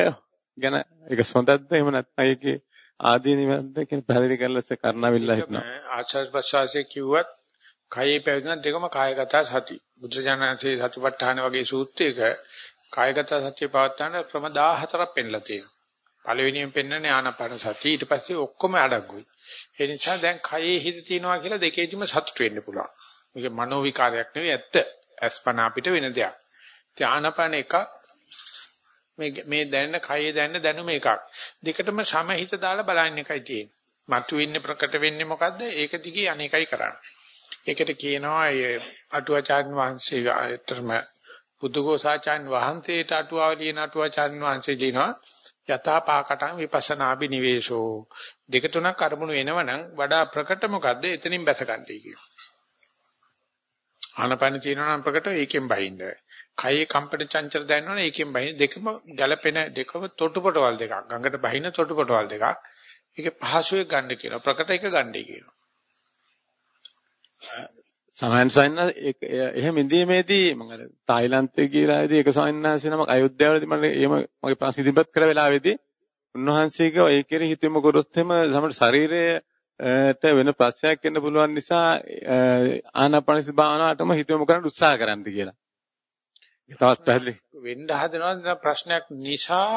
ගැන ඒක සොඳක්ද එහෙම නැත්නම් ඒකේ ආදීනිවක්ද කියන පැහැදිලි කරලා කරනවිල්ලා හිටනවා. ආචාර්ය ප්‍රසාසයේ කිව්වත් කයේ පැවැත්ම දෙකම කායගත සති. බුද්ධජනනාංශයේ සතිපට්ඨාන වගේ සූත්‍රයක කායගත සතිය පවත්වන ක්‍රම 14ක් පෙන්ලා තියෙනවා. පළවෙනියෙන් පෙන්වන්නේ ආනාපාන සතිය ඊට පස්සේ ඔක්කොම අඩග්ගුයි. ඒ නිසා දැන් කයේ හිත තියනවා කියලා දෙකේදීම සතුට වෙන්න පුළුවන්. මේක මනෝ විකාරයක් නෙවෙයි ඇත්ත. අස්පන අපිට වෙන දෙයක්. ධානාපාන එකක් මේ මේ දැනෙන කයේ දැනෙන දැනුම එකක්. දෙකටම සමහිත දාලා බලන්න එකයි තියෙන්නේ. මතු වෙන්නේ ප්‍රකට වෙන්නේ මොකද්ද? ඒක දිගේ අනේකයි කරන්නේ. ඒකට කියනවා ඒ අටුවාචාර්ය වහන්සේ අතරම බුදුගෝසාචාර්ය වහන්සේට අටුවාව ලියන අටුවාචාර්ය වහන්සේ දිනවා යථාපාකටං විපස්සනාබි නිවේෂෝ දෙක තුනක් අරමුණු එනවනම් වඩා ප්‍රකට මොකද්ද එතනින් බැස ගන්නයි කියනවා. ආනපන තියෙනවා නම් ප්‍රකට ඒකෙන් බහින්න. කයේ කම්පන චංචල දැනනවනේ ඒකෙන් බහින්න දෙකම ගැළපෙන දෙකම තොටුපොටවල් දෙකක්. ගඟට බහින්න තොටුපොටවල් දෙකක්. ඒක පහසුවේ ගන්න කියනවා. ප්‍රකට එක ගන්නයි කියනවා. සමහන් සයින්න එහෙම ඉඳීමේදී මම අර තායිලන්තේ කියලා ඉදී ඒක සයින්නාසේ නමක් අයුද්ධයාවලදී මම එහෙම මගේ ප්‍රශ්න ඉදිරිපත් කර වෙලාවේදී උන්වහන්සේගේ ඒ කෙරෙහි හිතෙම කරොත් එහෙම සමහර ශරීරයට වෙන ප්‍රශ්නයක් එන්න පුළුවන් නිසා ආනාපානසති භාවනාවටම හිතෙම කරන්න උත්සාහ කරන්න කියලා. ඒක තවත් පැහැදිලි වෙන්න හදනවා ප්‍රශ්නයක් නිසා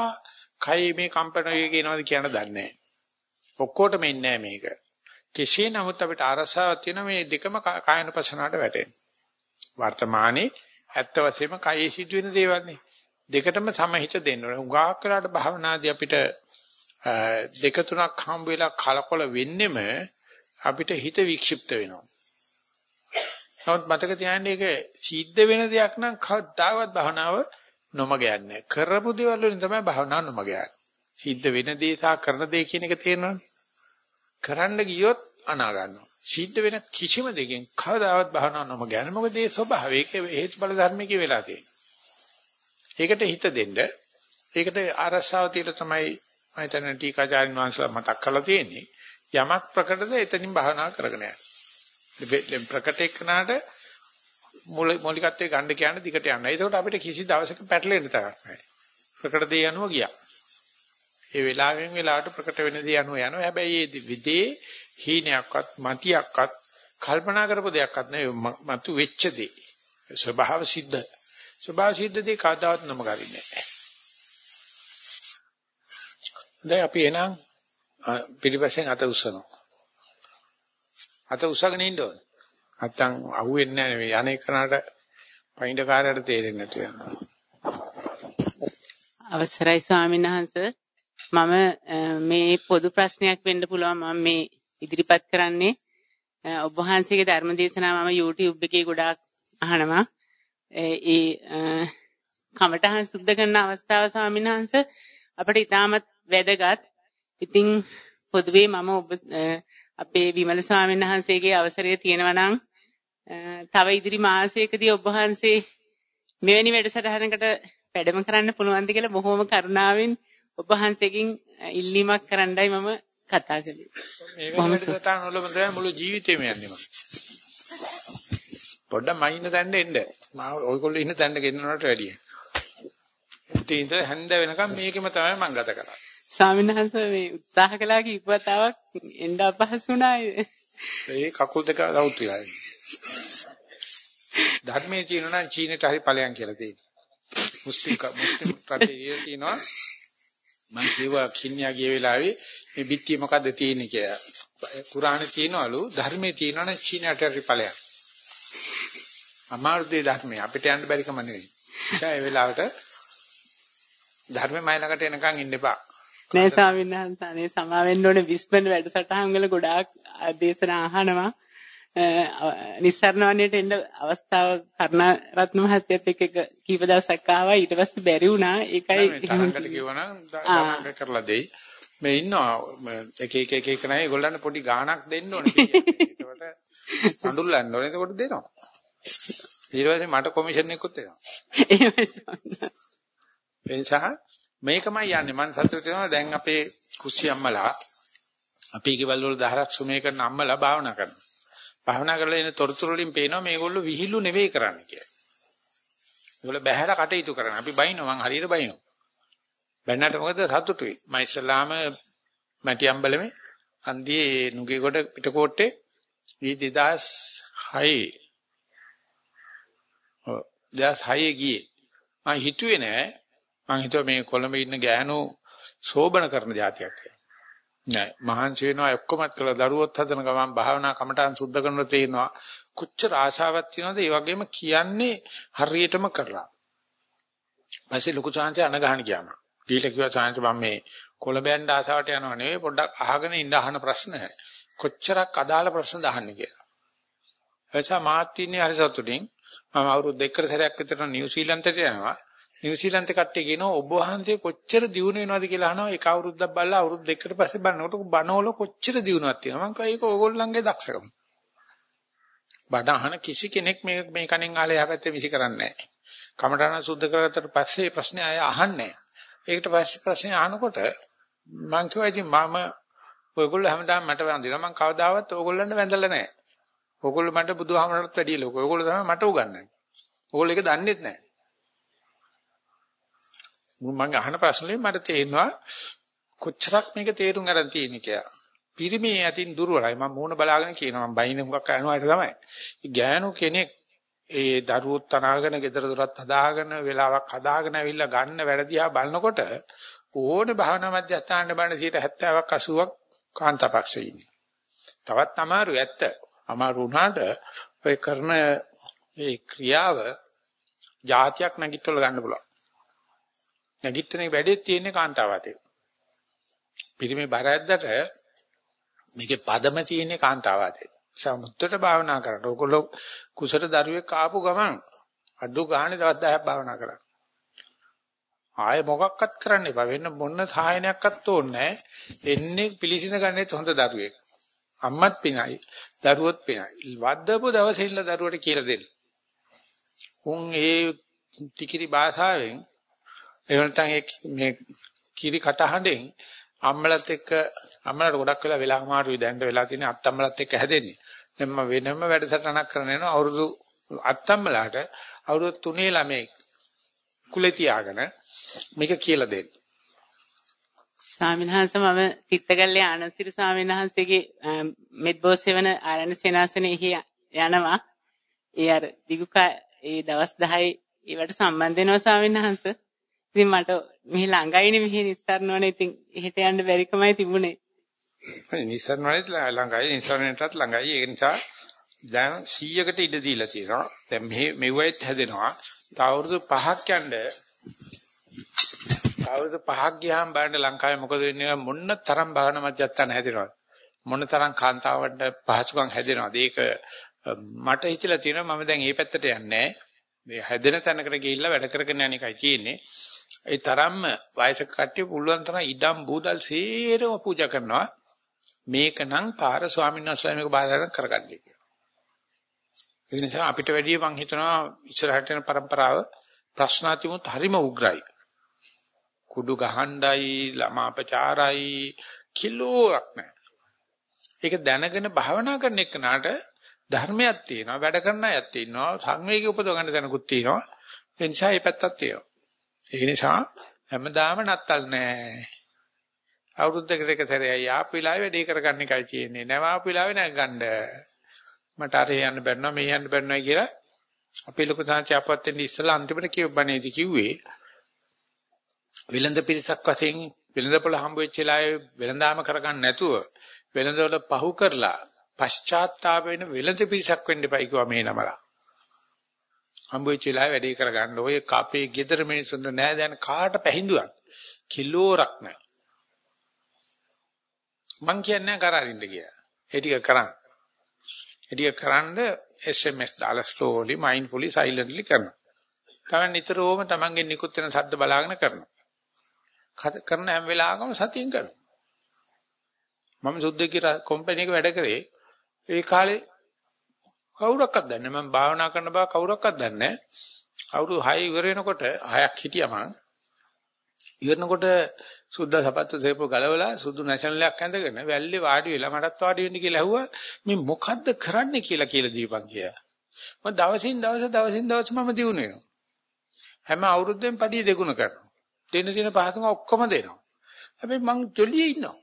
කයි මේ කම්පන වේගය කියනවාද කියන දන්නේ නැහැ. ඔක්කොටම ඉන්නේ මේක. කෙසේ නමුත් අපිට අරසාවක් තියෙන මේ දෙකම කායනපසනාවට වැටෙන. වර්තමානයේ ඇත්ත වශයෙන්ම කයේ සිදුවෙන දේවල් නේ. දෙකටම සමහිත දෙන්න ඕනේ. උගාක් කරාට භාවනාදී අපිට දෙක තුනක් හම්බ වෙලා කලකොල වෙන්නෙම අපිට හිත වික්ෂිප්ත වෙනවා. නමුත් මතක තියාගන්න ඒක සිද්ධ වෙන දෙයක් නම් කවදාවත් භාවනාව නොමග යන්නේ. කරපු දේවල් වලින් තමයි භාවනාව නොමග යන්නේ. සිද්ධ වෙන දේ සහ කරන දේ කියන එක තේරෙනවනේ. කරන්න ගියොත් අනා ගන්නවා. සිද්ධ වෙන කිසිම දෙකින් කවදාවත් භාවනාව නොමග යන්නේ. මොකද ඒ ස්වභාවය ඒක හේතුඵල ධර්මයේ වෙලා තියෙන්නේ. ඒකට හිත දෙන්න. ඒකට ආරස්සාව තියලා තමයි මම හිතන්නේ ටීකාචාර්ය වංශලා මතක් කරලා තියෙන්නේ. යමක් ප්‍රකටද එතනින් භාවනා කරගෙන යන්න. ප්‍රකට එක්කනට මූලිකත්වයේ ගන්න කියන දිගට යන්න. ඒකට අපිට කිසි දවසක පැටලෙන්න තරක් නැහැ. ප්‍රකට දේ යනුව ගියා. ඒ වෙලාවෙන් වෙලාවට ප්‍රකට වෙන දේ යනුව යනවා. හැබැයි මේ විදේ හීනයක්වත් මතියක්වත් කල්පනා කරපු දෙයක්වත් නෙවෙයි මතු වෙච්ච දේ. ස්වභාව සිද්ධ. ස්වභාව සිද්ධ දේ කවදාවත් නම ගරින්නේ නැහැ. දැන් අපි එනං පිටිපස්සෙන් අත උස්සනවා. අත උස්සගෙන ඉන්න ඕනේ. නැත්තම් අහුවෙන්නේ නැහැ මේ අනේක කරාට පයින්ඩ කාර්යයට තේරෙන්නේ නැතු වෙනවා. අවසරයි ස්වාමීන් වහන්සේ මම මේ පොදු ප්‍රශ්නයක් වෙන්න පුළුවන් මම මේ ඉදිරිපත් කරන්නේ ඔබ වහන්සේගේ ධර්ම දේශනාව මම YouTube එකේ ගොඩාක් අහනවා. ඒ කමඨහන් සුද්ධ කරන අවස්ථාව ස්වාමීන් වහන්සේ අපිට ඉතාමත් වැදගත්. ඉතින් පොදුවේ මම ඔබ අපේ විමල ස්වාමීන් වහන්සේගේ අවසරය තියෙනවා නම් තව ඉදිරි මාසයකදී ඔබ වහන්සේ මෙවැනි වැඩසටහනකට වැඩම කරන්න පුළුවන්ද කියලා බොහොම කරුණාවෙන් ඔබ වහන්සේගෙන් ඉල්ලීමක් කරන්නයි මම කතා කළේ. මේ වැඩසටහන වල මම මුළු ජීවිතේම යන්නේ මම. පොඩ්ඩක් මයින්න තැන්න එන්න. මම ඔයගොල්ලෝ ඉන්න තැන්න ගෙන්නනවට වැඩිය. ඉඳලා හැන්ද වෙනකම් මේකෙම තමයි මම ගත කරන්නේ. ස්වාමීන් වහන්සේ මේ උත්සාහ කළා කීප වතාවක් එන්න අපහසු වුණා. ඒ කකුල් දෙක රවුත් වෙලා. ධර්මයේ කියනවා නම් චීනෙට හරි ඵලයන් කියලා තියෙනවා. මුස්ලිම් මුස්ලිම් රටේ තියෙනවා මම කියවා කින්යා ගිය වෙලාවේ මේ බිත්තිය මොකද්ද තියෙන්නේ කියලා. කුරානේ තියෙනවලු ධර්මයේ තියෙනවනේ චීනට හරි ඵලයක්. අමාරුදේ ධර්මයේ අපිට යන්න බැරි කම නෙවෙයි. ඒ වෙලාවට ධර්මෙමයි ළඟට එනකන් ඉන්න එපා. නෑ ස්වාමීන් වහන්සේ අනේ සමාවෙන්න ඕනේ විස්පන් වැඩසටහන් වල ගොඩාක් දේශනා අහනවා. නිස්සරණවන්නේට එන්න අවස්ථාව කර්ණරත්න මහත්තයත් එක්ක කීප දවසක් ආවා. ඊට පස්සේ බැරි වුණා. ඒකයි තරංගකට කිව්වනම් තරංග කරලා දෙයි. මේ ඉන්නවා එක එක එක එක නෑ. ඒගොල්ලන්ට පොඩි ගාණක් දෙන්න ඕනේ ඒකට අඳුල්ලන්න ඕනේ. එතකොට දෙනවා. ඊට පස්සේ මට කොමිෂන් එකකුත් එනවා එහෙමයි එනිසා මේකමයි යන්නේ. මම සතුටු වෙනවා. දැන් අපේ කුස්සිය අම්මලා අපේ ගෙවල් වල දහරක් සුමේ කරන අම්මලා භාවනා කරනවා භාවනා කරලා එන තොරතුරු වලින් පේනවා මේගොල්ලෝ විහිළු නෙවෙයි කරන්නේ කියලා. ඒගොල්ලෝ බහැර කටයුතු කරන. අපි බයිනවා මං හරියට බයිනවා. බැන්නට මොකද සතුටුයි. මම ඉස්සලාම මැටි අම්බලමේ හන්දියේ නුගේ කොට පිටකොට්ටේ 2006 ඔව් 2006 ගියේ. මම හිතුවේ නෑ මං හිතුවා මේ කොළඹ ඉන්න ගෑනු සෝබන කරන જાතියක් කියලා. නෑ මහන්සි වෙනවා ඔක්කොමත් කළා දරුවොත් හදන ගමන් භාවනා කමටහන් සුද්ධ කරනවා තේනවා කොච්චර ආශාවක් තියෙනවද ඒ වගේම කියන්නේ හරියටම කරලා ඊපස්සේ ලොකු chance අන ගහන ගියාම. ගිහිල්ලා කිව්වා chance මම මේ කොළඹෙන් ආසාවට යනව නෙවෙයි පොඩ්ඩක් අහගෙන ඉඳ අහන ප්‍රශ්න කොච්චරක් අදාළ ප්‍රශ්න දහන්නේ කියලා. එතකොට මාත් ඉන්නේ හරි සතුටින් මම අවුරුදු දෙකකට සැරයක් විතර නිව්සීලන්තයට යනවා. නිව්සීලන්ත කට්ටිය කියනවා ඔබ වහන්සේ කොච්චර දියුණු වෙනවද කියලා අහනවා. ඒක අවුරුද්දක් බලලා අවුරුදු දෙකකට පස්සේ බලනකොට බණවල කොච්චර දියුණුවක් තියෙනවා. මම කිව්වා ඒක ඕගොල්ලන්ගේ දක්ෂකම. බණ අහන කිසි කෙනෙක් මේ මේ කණෙන් ආලේ යහපැත්තේ විසි කරන්නේ නැහැ. කමඨාන සුද්ධ කරගත්තට පස්සේ ප්‍රශ්නේ ආය අහන්නේ ඒකට පස්සේ ප්‍රශ්නේ අහනකොට මම කිව්වා ඉතින් මම ඔයගොල්ලෝ හැමදාම මට වඳිනවා. මම කවදාවත් ඕගොල්ලන්ට වැඳලා නැහැ. ඕගොල්ලෝ මට බුදුහාමරට වැඩිය ලොකෝ ඕගොල්ලෝ තමයි මට උගන්වන්නේ. ඕගොල්ලෝ ඒක දන්නේත් නැහැ. මම අහන ප්‍රශ්නේ මට තේරෙනවා කොච්චරක් මේක තේරුම් ගන්න තියෙන්නේ කියලා. පිරිමේ යටින් දුර්වලයි. මම මූණ බලාගෙන කියනවා මම බයින හුඟක් අහනවා තමයි. ගෑනු කෙනෙක් ඒ දරුවොත් තනාගෙන ගෙදර දොරත් හදාගෙන වෙලාවක් හදාගෙන ඇවිල්ලා ගන්න වැඩ දිහා බලනකොට ඕනේ භාවනා මධ්‍යස්ථානට බලන 70ක් 80ක් කාන්තාපක්ෂේ ඉන්නේ. තවත් අමාරු ඇත්ත. අමාරු වුණාට ඔය කරන ඒ ක්‍රියාව જાතියක් නැගිටවල ගන්න පුළුවන්. නැගිටින වැඩේ තියෙන්නේ කාන්තාවතේ. පිරිමේ බර ඇද්දට මේකේ පදම තියෙන්නේ කාන්තාවතේ. සමුද්දට භාවනා කරලා ඕගොල්ලෝ කුසට දරුවෙක් ආපු ගමන් අඩු ගානේ දවස් 10ක් භාවනා කරා. ආයේ මොකක්වත් කරන්න එපා. වෙන මොන සායනයක්වත් ඕනේ එන්නේ පිළිසින ගන්නෙත් හොඳ දරුවෙක්. අම්මත් පිනයි, දරුවොත් පිනයි. වද්දපු දවසේ ඉන්න දරුවට කියලා දෙන්න. උන් ඒ ටිකිරි භාෂාවෙන් ඒ නැත්නම් මේ කිරි කටහඬෙන් අම්මලත් එක්ක අම්මලට ගොඩක් වෙලා වෙලා අමාරුයි දැන් වෙලා තියෙන අත්තම්මලත් එක්ක හැදෙන්නේ. දැන් මම වෙනම වැඩසටහනක් කරන යනවා අවුරුදු අත්තම්මලාට අවුරුදු 3 ළමයි කුලේ තියාගෙන මේක කියලා දෙන්න. ස්වාමීන් වහන්සේ මම තිත්තගල්ලේ ආනන්දසිරි ස්වාමීන් වහන්සේගේ මෙත්බෝස් සෙවන ආරණ්‍ය සේනාසනේ යනවා. ඒ අර දිගුකා ඒ දවස් 10 ඒවට සම්බන්ධ වෙනවා ස්වාමීන් වහන්සේ. ඉතින් මට මෙහි ළඟයිනේ මෙහි නිස්සාරණවනේ ඉතින් එහෙට යන්න බැරිකමයි තිබුණේ. නිස්සාරණවලත් ළඟයි නිස්සාරණයටත් ළඟයි ඒ නිසා දැන් 100කට ඉඩ දීලා තියෙනවා. දැන් මෙහි මෙව්වෙත් හැදෙනවා. තව අවුරුදු 5ක් යන්න අවුරුදු 5ක් ගියාම බලන්න ලංකාවේ මොකද වෙන්නේ මොන්න තරම් භාවනා මධ්‍යස්ථාන හැදෙනවද? මොන තරම් කාන්තාවන්ට පහසුකම් හැදෙනවද? ඒක මට හිතලා තියෙනවා මම දැන් මේ පැත්තට යන්නේ මේ හැදෙන තැනකට ගිහිල්ලා වැඩ කරගෙන යන එකයි තියෙන්නේ. ඒ තරම්ම වයසක කට්ටිය පුළුවන් තරම් ඉඩම් බූදල් සේරම පූජා කරනවා. මේකනම් පාර ස්වාමීන් වහන්සේ මේක බාධා කරගන්නේ කියලා. ඒ නිසා අපිට වැඩිය මං හිතනවා ඉස්සරහට යන પરම්පරාව ප්‍රශ්නාතිමුත් හරිම උග්‍රයි. කුඩු ගහණ්ඩයි ළමාපචාරයි කිලෝක් නැහැ. ඒක දැනගෙන භාවනා කරන එකනට ධර්මයක් තියෙනවා වැඩ කරන අයත් ඉන්නවා සංවේගී උපදව ගන්න තැනකුත් තියෙනවා ඒ නිසා මේ පැත්තක් තියෙනවා ඒ නිසා හැමදාම නත්තල් නෑ. අවුරුද්දකට එක සැරේයි ආපු වෙලාවෙ වැඩේ කරගන්න එකයි තියෙන්නේ. නැව ආපු වෙලාවෙ නැගගන්න. මට අර යන්න බැන්නා මේ යන්න බැන්නා කියලා අපේ ලොකු සාංශය අපවත් වෙන්න ඉස්සලා අන්තිමට කියවබනේදී කිව්වේ විලඳ පිරිසක් වශයෙන් විලඳපොළ හම්බ වෙච්ච වෙලාවේ වෙලඳාම කරගන්න නැතුව වෙලඳවල පහු කරලා පශ්චාත්තාප වෙන වෙලඳ පිරිසක් වෙන්න එපයි කිව්වා මේ නමලා. හම්බෙච්ච වෙලාවේ වැඩේ කරගන්න. ඔය අපේ ගෙදර මිනිස්සුන්ට නෑ දැන් කාට පැහිඳුවක් කිලෝරක් නෑ. මං කියන්නේ කරාරින්න කියලා. ඒ ටික කරන්න. ඒ ටික කරන්ඩ SMS දාලා slowly mindfully silently කරනවා. තමයි නිතරම තමන්ගේ නිකුත් වෙන ශබ්ද බලාගෙන කරනවා. කරන හැම වෙලාවකම සතියෙන් කරනවා. මම සුද්දේ කම්පැනි එක වැඩ කරේ ඒ කාලේ කවුරක්වත් දන්නේ නැහැ. මම භාවනා කරන බව කවුරක්වත් දන්නේ නැහැ. අවුරුදු 6 ඉවර වෙනකොට 6ක් හිටියා මං. ඉවරනකොට සුද්ධ සපත්තු සේපු ගලවලා සුදු නැෂනල් එකක් ඇඳගෙන වැල්ලේ වාඩි වෙලා මටත් වාඩි වෙන්න කියලා ඇහුවා. මේ මොකද්ද කරන්නේ කියලා කියලා දීපන් කියලා. මම දවසින් දවස දවසින් දවස මම දිනු වෙනවා. හැම අවුරුද්දෙම පඩිය දෙගුණ කරනවා. දෙන්න තියෙන පහසුකම් ඔක්කොම දෙනවා. හැබැයි මං ජොලියේ ඉන්නවා.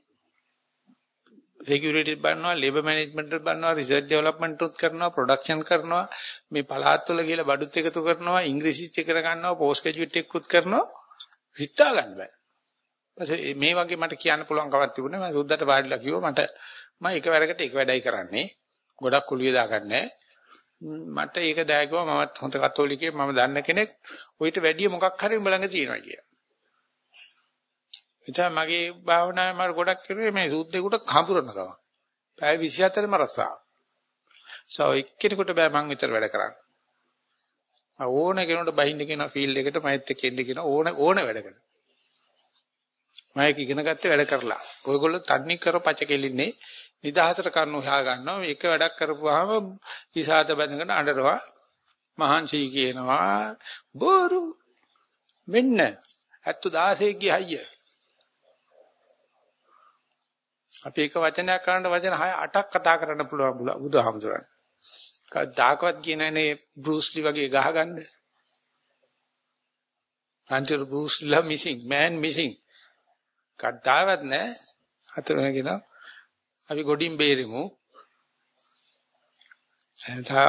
සිකියුරිටි බලනවා, ලේබර් මැනේජ්මන්ට් බලනවා, රිසර්ච් ඩෙවලොප්මන්ට් උත් කරනවා, ප්‍රොඩක්ෂන් කරනවා, මේ පළාත්වල ගිහලා බඩුත් එකතු කරනවා, ඉංග්‍රීසිත් ඉගෙන ගන්නවා, පෝස්ට් ග්‍රැජුවේට් එක්කුත් කරනවා. හිතා ගන්න බෑ. ඊපස්සේ මේ වගේ මට කියන්න පුළුවන් කමක් තිබුණේ මම සුද්දට වාඩිලා කිව්වා මට මම එක වැඩකට එක වැඩයි කරන්නේ. ගොඩක් කුලිය දාගන්නේ. මට ඒක දැක්කම මමත් හොඳ කතෝලිකයෙක් මම දන්න කෙනෙක් ඔయిత වැඩිය මොකක් හරි උඹ ළඟ තියෙනවා කියලා. එතන මගේ භාවනාවේ මම ගොඩක් කරුවේ මේ සූද්දේකට කඹරන ගම. පැය 24ම රසාව. සෝ එක්කෙනෙකුට බෑ මං විතර වැඩ කරන්න. ඕන කෙනෙකුට බහින්න කියන ෆීල්ඩ් එකට මයිත් එක්ක එන්න කියන ඕන ඕන වැඩකට. මම ඒක ඉගෙන ගත්තේ වැඩ කරලා. ඔයගොල්ලෝ තන්නේ කර පච කෙලින්නේ නිදහසට කරනු හොයා ගන්නවා. මේක වැඩක් කරපුවාම ඉසాత බඳගෙන අඬනවා. මහන්සි කියනවා බෝරු මෙන්න 76 ගිය හයිය. අපි එක වචනයක් කරන්න වචන 6 8ක් කතා කරන්න පුළුවන් බුදුහාමුදුරන්. කවදාකවත් කියනනේ බෲස්ලි වගේ ගහගන්න. අන්තිර බෲස්ලා මිසිං man missing. කවදාවත් නෑ. අතනගෙන අපි ගොඩින් බේරෙමු. එතා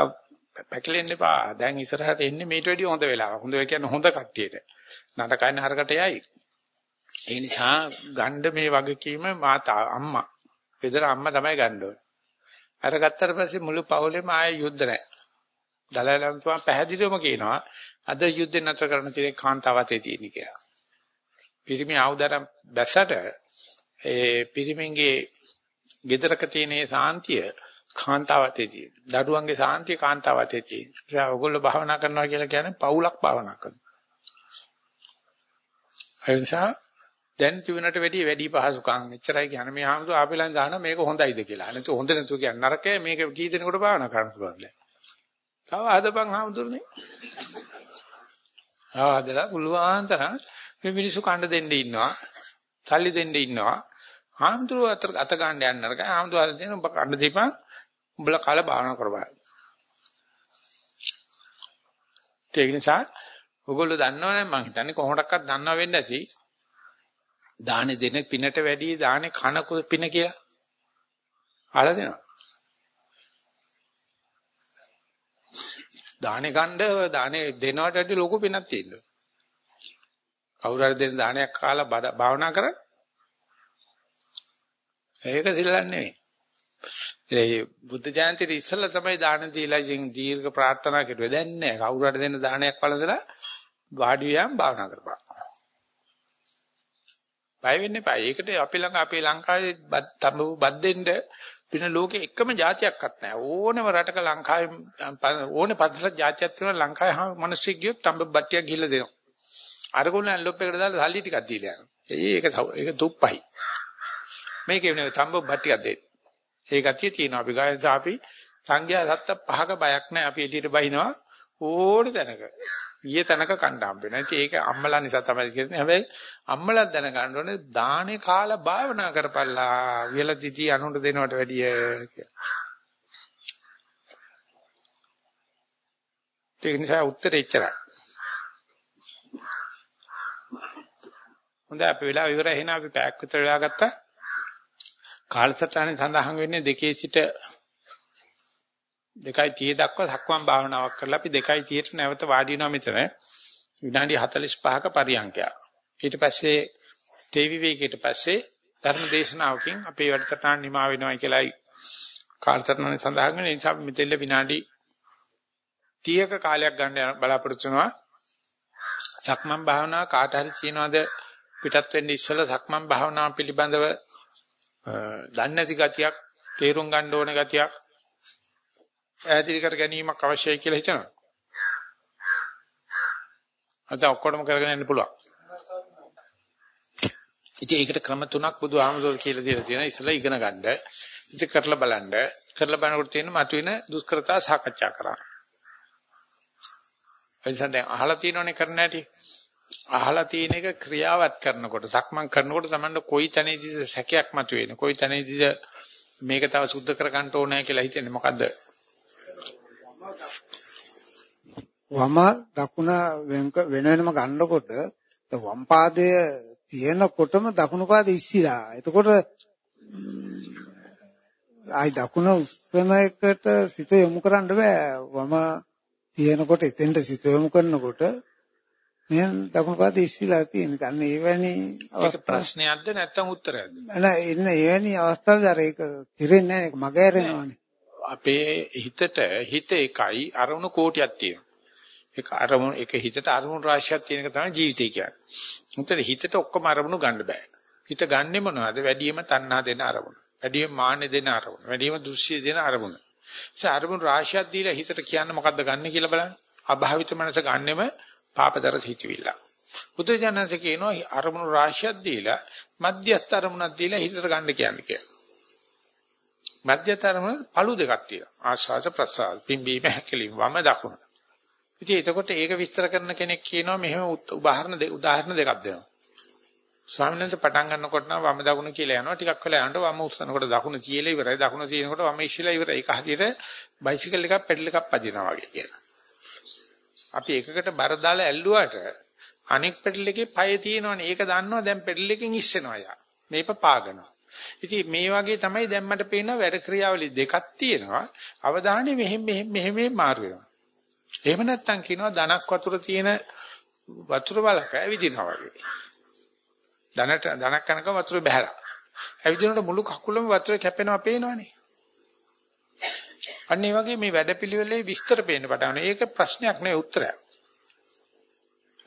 පැකලෙන්න එපා. දැන් ඉස්සරහට එන්නේ මේට වැඩිය හොඳ වෙලාවක්. හොඳ කියන්නේ හොඳ කට්ටියට. නඩකයන් හරකට යයි. ඒ නිසා ගණ්ඩ මේ වගකීම මාතා අම්මා. පෙදර අම්මා තමයි ගන්න ඕනේ. අර ගත්තට පස්සේ මුළු පවුලේම ආයෙ යුද්ධ නැහැ. දලයි ලම්තුමා පැහැදිලිවම කියනවා අද යුද්ධේ නතර කරන්න තියෙන කාන්තාවතේ තියෙන කියලා. පිරිමි ආයුධයන් බැසට ඒ පිරිමින්ගේ ගෙදරක තියෙන සාන්තිය කාන්තාවතේ තියෙන. දඩුවන්ගේ සාන්තිය කාන්තාවතේ තියෙන. ඒ ඔයගොල්ලෝ භාවනා කරනවා කියලා කියන්නේ පවුලක් භාවනා කරනවා. ඒ නිසා දැන් තිබුණට වැඩිය වැඩි පහසුකම්. එච්චරයි කියන්නේ මේ ආමතු ආපෙලන් දාන මේක හොඳයිද කියලා. නැතු හොඳ නැතු කියන්නේ නරකයි මේක කී දෙනෙකුට භාවනා කරන්න පුළුවන් දැන්. තව හදපන් ආමතුනේ. ආ හදලා පුළුවන් තරම් මේ මිනිස්සු කණ්ඩ දෙන්න ඉන්නවා. තල්ලි දෙන්න ඉන්නවා. ආමතුරු අතර අත ගන්න යන්න නරකයි. ආමතුරු අත දෙන ඔබ කණ්ඩ දීපන්. උඹලා කාල භාවනා කරපන්. ඒක නිසා ඔයගොල්ලෝ දන්නවනේ මං හිතන්නේ කොහොමඩක්වත් දන්නව වෙන්නේ නැති දානේ දෙන පිනට වැඩි දානේ කන පින කියලා. අහලා දෙනවා. දානේ ගන්න දානේ දෙනවට වැඩි ලොකු පිනක් තියෙනවා. කවුරු හරි දෙන දානයක් කාලා භාවනා කරා. ඒක සිල්ලන්නේ නෙවෙයි. ඒ බුද්ධ ජයන්තිට ඉස්සෙල්ලා තමයි දාන දීලා ඉතින් දීර්ඝ ප්‍රාර්ථනා කෙරුවේ. දැන් නෑ. කවුරු හරි දෙන දානයක් වළඳලා වාඩි වියම් භාවනා කරපන්. බය වෙන්න එපා. ඒකට අපි ළඟ අපේ ලංකාවේ තඹු බත් දෙන්න පින ලෝකේ එකම જાතියක්වත් නැහැ. ඕනම රටක ලංකාවේ ඕනේ පතර જાතියක් තියෙනවා ලංකාවේ හැම මිනිස්සෙක් ගියොත් තඹු බට්ටියක් ගිහිල්ලා දෙනවා. අරගොල්ලෝ ඇන්ලොප් එකට දාලා සල්ලි ටිකක් දීලා යනවා. ඒක ඒක දුප්පයි. මේකේ වෙන තඹු බට්ටියක් දෙන්න. ඒ ගතිය තියෙනවා අපි ගායන අපි සංඝයා සත්ත පහක බයක් නැහැ. අපි එළියට බහිනවා ඕනේ තැනක. ඊයේ තැනක කණ්ඩාම් වෙනවා. ඉතින් ඒක අම්මලා නිසා තමයි කියන්නේ. හැබැයි අම්මලා දැනගන්න ඕනේ දානේ කාලා භාවනා කරපල්ලා. වියලා තිති අනුන්ට දෙනවට වැඩිය කියලා. ඒක නිසා උත්තරේ එච්චරයි. හොඳයි අපි වෙලාව ඉවරයි එහෙනම් අපි පැයක් විතර වෙලා ගත්තා. කාලසටහනේ සඳහන් වෙන්නේ දෙකේ සිට 2:30 දක්වා සක්මන් භාවනාවක් කරලා අපි 2:30ට නැවත වාඩි වෙනවා මෙතන විනාඩි 45ක පරියන්කයක්. ඊට පස්සේ තේ විවේකයට පස්සේ ධර්ම දේශනාවකින් අපේ වැඩසටහන නිමා වෙනවා කියලායි කාලසටහනේ සඳහන් වෙන නිසා මෙතෙල්ල විනාඩි 30ක කාලයක් ගන්න බලාපොරොත්තු වෙනවා. සක්මන් භාවනාව කාට හරි කියනවාද පිටත් වෙන්න ඉස්සෙල්ලා සක්මන් භාවනාව පිළිබඳව දන්නේ නැති ගතියක් තේරුම් ගන්න ඕන ගතියක් ඈදිරි කර ගැනීමක් අවශ්‍යයි කියලා හිතනවා. අද ඔක්කොටම කරගෙන යන්න පුළුවන්. ඉතින් ඒකට ක්‍රම තුනක් බුදුහාමුදුරුවෝ කියලා දීලා තියෙනවා. ඉස්සෙල්ලා ඉගෙන ගන්න. ඉතින් කරලා බලන්න. කරලා බලනකොට තියෙන මතුවෙන දුෂ්කරතා සාකච්ඡා කරා. එනිසා දැන් අහලා තියෙනවනේ කරන්න ඇති. අහලා තියෙන එක ක්‍රියාවත් කරනකොට සක්මන් කරනකොට තමයි කොයි තැනදීද සැකයක් මතුවෙන්නේ. කොයි තැනදීද මේක තව සුද්ධ කර ගන්න ඕනේ කියලා හිතන්නේ මොකද්ද? වම දකුණ වෙන වෙනම ගන්නකොට වම් පාදය තියෙනකොටම දකුණු පාදය ඉස්සිලා. එතකොට ආයි දකුණ උස්සන එකට සිත යොමු කරන්න බෑ. වම තියෙනකොට එතෙන්ට සිත යොමු කරනකොට මෙයන් දකුණු පාදය ඉස්සිලා තියෙන. අන්න එවැනි අවස්ථා ප්‍රශ්නයක්ද නැත්නම් උත්තරයක්ද? නෑ එන්න එවැනි අවස්ථාවල අර ඒක කෙරෙන්නේ. ඒක මග ඇරෙනවානේ. අපේ හිතට හිත එකයි අරමුණු කෝටියක් තියෙනවා. ඒක අරමුණු එක හිතට අරමුණු රාශියක් තියෙන එක තමයි ජීවිතය කියන්නේ. උන්ට හිතට ඔක්කොම අරමුණු ගන්න බෑ. හිත ගන්නෙ මොනවද? වැඩිම තණ්හා දෙන අරමුණ. වැඩිම මාන්න දෙන අරමුණ. වැඩිම දෘශ්‍ය දෙන අරමුණ. ඒ අරමුණු රාශියක් දීලා හිතට කියන්න මොකද්ද ගන්න කියලා බලන්න. අභාවිත මනස ගන්නෙම පාපදර හිතවිල්ල. බුදුජානක කියනවා අරමුණු රාශියක් දීලා මධ්‍යස්ථ අරමුණක් දීලා හිතට ගන්න කියන්නේ කියලා. මධ්‍යස්ථ අරමුණ පළු දෙකක් තියෙනවා. ආස්වාද ප්‍රසආද පිම්බීම හැකලිම වම දකුණ. ඉතින් එතකොට ඒක විස්තර කරන කෙනෙක් කියනවා මෙහෙම උදාහරණ උදාහරණ දෙකක් දෙනවා. ස්වාමීන් වහන්සේ පටන් ගන්නකොට නම් වම දකුණ කියලා යනවා ටිකක් වෙලා යනකොට වම උස්සනකොට දකුණ තියලා ඉවරයි දකුණ තියෙනකොට වම ඉස්සලා ඉවරයි ඒක හරියට බයිසිකල් එකක් පෙඩල් එකක් පදිනවා වගේ කියලා. අපි එකකට බර දාලා ඇල්ලුවාට අනෙක් පෙඩල් එකේ පය තියෙනවනේ ඒක දන්නවා දැන් පෙඩල් එකෙන් ඉස්සෙනවා යා. මේක පාගනවා. ඉතින් මේ වගේ තමයි දැන් මට පේන වැඩ ක්‍රියාවලිය දෙකක් තියෙනවා. අවධානය මෙහෙම මෙහෙම මෙහෙම මාරු වෙනවා. එහෙම නැත්නම් කියනවා ධනක් වතුර තියෙන වතුර බලක ඇවිදිනවා වගේ. ධනට ධනක් කනක වතුර බහැලා. ඇවිදිනකොට මුළු කකුලම වතුර කැපෙනවා පේනවනේ. අන්න ඒ වගේ මේ වැඩපිළිවෙලේ විස්තර පේන්න පටන් ඒක ප්‍රශ්නයක් නෙවෙයි උත්තරයක්.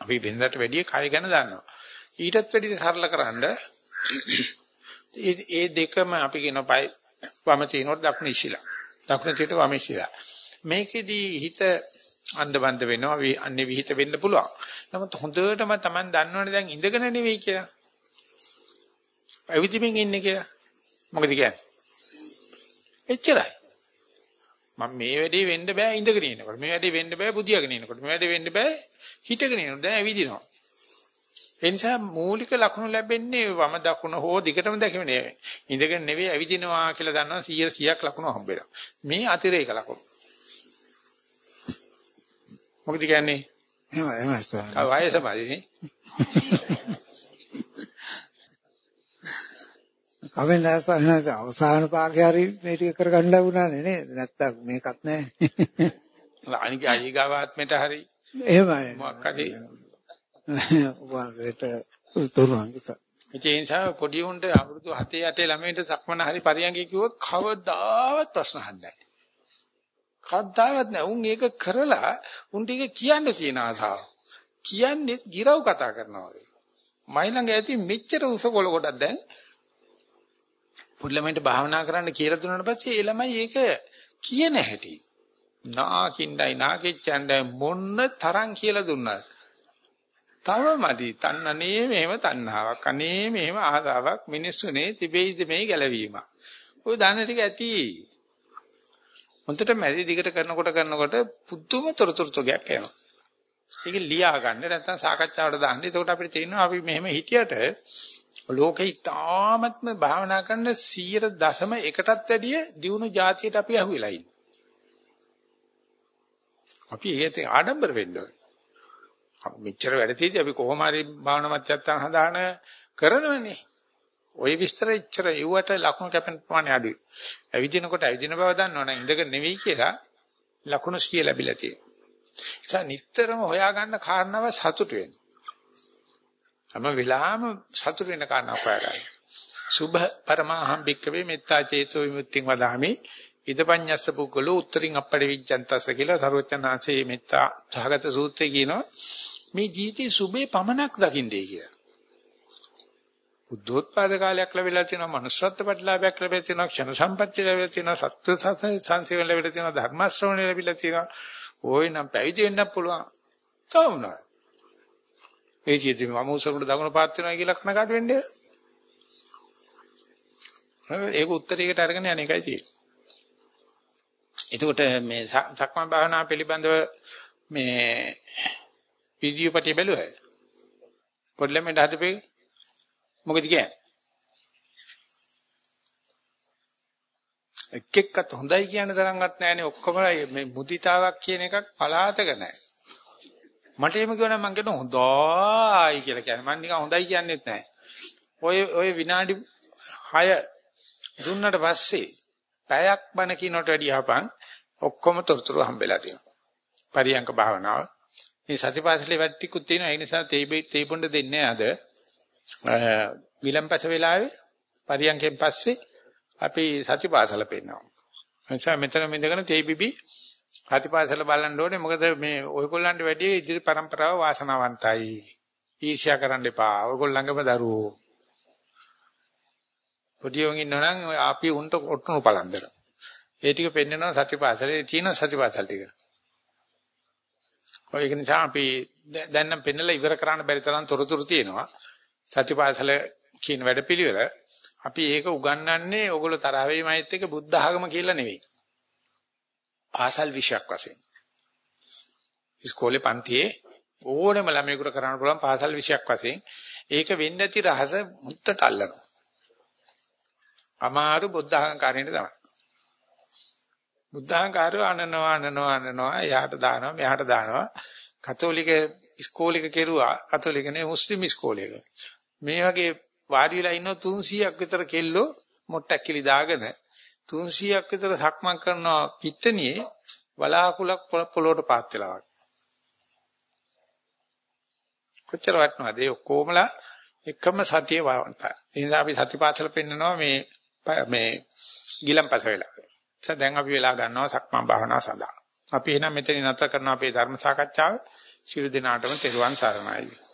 අපි වෙනදට වැඩිය කය ගැන දන්නවා. ඊටත් වැඩිය සරලකරනද ඒ දෙකම අපි කියන පය වම තිනොත් දකුණ ඉසිලා. දකුණ තියට වම ඉසිලා. මේකෙදි හිත අන්ධබන්ද වෙනවා අන්නේ විහිිත වෙන්න පුළුවන්. නමුත් හොඳටම Taman දන්නවනේ දැන් ඉඳගෙන නෙවෙයි කියලා. ඇවිදින්මින් ඉන්නේ කියලා. මොකද කියන්නේ? එච්චරයි. මම මේ වැඩේ වෙන්න බෑ ඉඳගෙන ඉනකොට. මේ වැඩේ වෙන්න බෑ බුදියාගෙන ඉනකොට. මේ වැඩේ වෙන්න බෑ හිටගෙන ඉනකොට. දැන් ඇවිදිනවා. ඒ නිසා මූලික ලක්ෂණ ලැබෙන්නේ වම දකුණ හෝ දිගටම දැකීම නෙවෙයි. ඉඳගෙන නෙවෙයි ඇවිදිනවා කියලා දන්නවා 100 100ක් ලකුණු හම්බෙලා. මේ අතිරේක ලකුණු. මොකද කියන්නේ? එහෙම එහෙම ස්වාමී. වයසමයි. කවෙන් නැසන අවසාන පාගේ හරි මේ ටික කරගන්න ලැබුණානේ නේද? නැත්තම් මේකත් නැහැ. අනික අයිගාවාත්මෙට හරි එහෙමයි. මොකක් හරි වන්දේට උතුරුවන් කිස. ඒ නිසා පොඩි උන්ට අවුරුදු 7 8 ළමයින්ට සක්මන හරි පරියන්ගේ කිව්වොත් කවදාවත් ප්‍රශ්න අහන්නේ නැහැ. කවදාවත් නැහැ. උන් ඒක කරලා උන්ට ඒක කියන්න තියෙන ආසාව. කියන්නේ ගිරව් කතා කරනවා වගේ. මයි ළඟ ඇති මෙච්චර උස කොළ කොටක් දැන් පොඩි ළමයින්ට භාවනා කරන්න කියලා දුන්නාට පස්සේ ඒ ළමයි ඒක කියන හැටි නාකින්ඩයි නාකිච්චන්ඩයි මොන්න තරම් කියලා දුන්නා. තව මදි තන්නනේ මෙහෙම තණ්හාවක් අනේ මෙහෙම ආදාවක් මිනිස්සුනේ තිබෙයිද මේ ගැලවීම. ඔය දන්න ටික ඇති. හොන්දට මැදි දිගට කරනකොට කරනකොට පුදුම තොරතුරු තෝගයක් එනවා. ඒක ලියා ගන්න නැත්නම් සාකච්ඡාවට දාන්න. එතකොට අපිට තේරෙනවා අපි මෙහෙම හිටියට ලෝකේ ඉතාමත්ම භාවනා කරන 100.1ටත් වැඩිය දියුණු જાතියට අපි අහුවෙලා ඉන්නේ. අපි ඒකට ආඩම්බර වෙන්න ඕනේ. අපි මෙච්චර වැඩ තියෙදි අපි කොහොම හරි භාවනා මධ්‍යස්ථාන හදාන කරනවනේ. ওই විස්තර ඉච්චර එව්වට ලකුණු කැපෙන ප්‍රමාණය අඩුයි. ඇවිදිනකොට ඇවිදින බව දන්නවනම් ඉඳගෙන නෙවෙයි කියලා ලකුණු 100 ලැබිලා තියෙනවා. ඒ නිසා නිටතරම හොයාගන්න කාරණාව සතුට වෙන්න. හැම වෙලාවෙම සතුට වෙන කාරණා හොයාගන්න. සුභ පරමාහම් භික්කවේ මෙත්තා චේතෝ විමුක්තිං වදාමි. ඉදපඤ්ඤස්ස පුද්ගලෝ උත්තරින් අපඩ විඥාන්තස්ස කියලා සරුවචනාංශයේ මෙත්තා සහගත සූත්‍රයේ කියනවා මේ ජීවිතේ සුභේ පමනක් දකින්නේ කියලා. බුද්ධෝත්පාද කාලයක් ලැබිලා තියෙනවා manussත්ත්ව ප්‍රතිලාභයක් ලැබිලා තියෙනවා ක්ෂණ සම්පත්තිය ලැබිලා තියෙනවා සත්‍ය සංසේවන ලැබිලා තියෙනවා ධර්ම ශ්‍රවණය ලැබිලා තියෙනවා. ඕයි නම් පැවිදි වෙන්න පුළුවන්. තවුණා ඒ ජීවිතේ මම උසකට දකුණු පාත් වෙනවා කියලා කනකට වෙන්නේ ඒක උත්තරයකට අරගෙන යන එකයි තියෙන්නේ. එතකොට මේ සක්මන් භාවනා පිළිබඳව මේ වීඩියෝ පිටිය බැලුවා පොඩ්ඩලෙන් හදපේ මොකද කියන්නේ? එක් එක්කත් හොඳයි කියන තරම්වත් නැහැනේ ඔක්කොම මේ මුදිතාවක් කියන එකක් පලාතක නැහැ. මට එහෙම කියවනම් මං කියන හොඳයි කියලා කියන්නේ. මං නිකන් හොඳයි කියන්නේත් නැහැ. ඔය ඔය විනාඩි 6 දුන්නට පස්සේ පැයක් බණ කියනට වැඩිය හපන් ඔක්කොම තොරතුරු හම්බෙලා තියෙනවා. පරියංක භාවනාව. මේ සතිපාසලේ වැට්ටිකුත් තියෙනවා. ඒ නිසා තේ තේපොණ්ඩ දෙන්නේ අද විලම්පස වෙලාවේ පරියන්කෙන් පස්සේ අපි සතිපාසල පෙන්නවා. එනිසා මෙතන මෙඳගෙන තේබිබි ප්‍රතිපාසල බලන්න ඕනේ මොකද මේ ඔයගොල්ලන්ට වැඩි ඉදිරි પરම්පරාව වාසනාවන්තයි. ඊර්ෂ්‍යා කරන්න එපා. ඔයගොල්ලන්ගම දරුවෝ. පොඩි උන් ඉන්නවනම් අපි උන්ට ඔට්ටුණු පලන්දර. ඒ ටික පෙන්නනවා සතිපාසලේ තියෙන සතිපාසල් ටික. ඒක නිසා අපි දැන් නම් පෙන්නලා ඉවර කරන්න බැරි තරම් තොරතුරු තියෙනවා. සතිපාසල කියන වැඩපිළිවෙල අපි ඒක උගන්වන්නේ ඕගොල්ලෝ තරහ වෙයිමයිත් එක බුද්ධ ආගම කියලා නෙවෙයි. ආසල් විෂයක් වශයෙන්. ඉස්කෝලේ පන්තියේ ඕනෙම ළමයෙකුට කරන්න පුළුවන් පාසල් විෂයක් වශයෙන් ඒක වෙන්නේ නැති රහස මුත්තට අල්ලනවා. අමාරු බුද්ධ අහංකාරයෙන් තමයි. බුද්ධ අහංකාරය අනනවා අනනවා අනනවා එයාට දානවා මෙයාට දානවා. කතෝලික ඉස්කෝලේක කෙරුවා කතෝලික නේ මුස්ලිම් ඉස්කෝලේක. මේ වගේ වාඩි වෙලා ඉන්න 300ක් විතර කෙල්ලෝ මොට්ටක් කිලි දාගෙන 300ක් විතර සක්මන් කරනවා පිට්ටනියේ වලාකුලක් පොළොවට පාත් වෙලා වගේ. කොච්චර වටනවද ඒ ඔක්කොමලා එකම සතිය වවන්තයි. ඒ නිසා අපි සතිපාසල පෙන්නනවා මේ මේ ගිලම්පස වෙලා. දැන් අපි වෙලා ගන්නවා සක්මන් භාවනාව සඳහා. අපි එහෙනම් මෙතනින් නැතර කරන අපේ ධර්ම සාකච්ඡාව ශිරු දිනාටම තෙරුවන් සරණයි.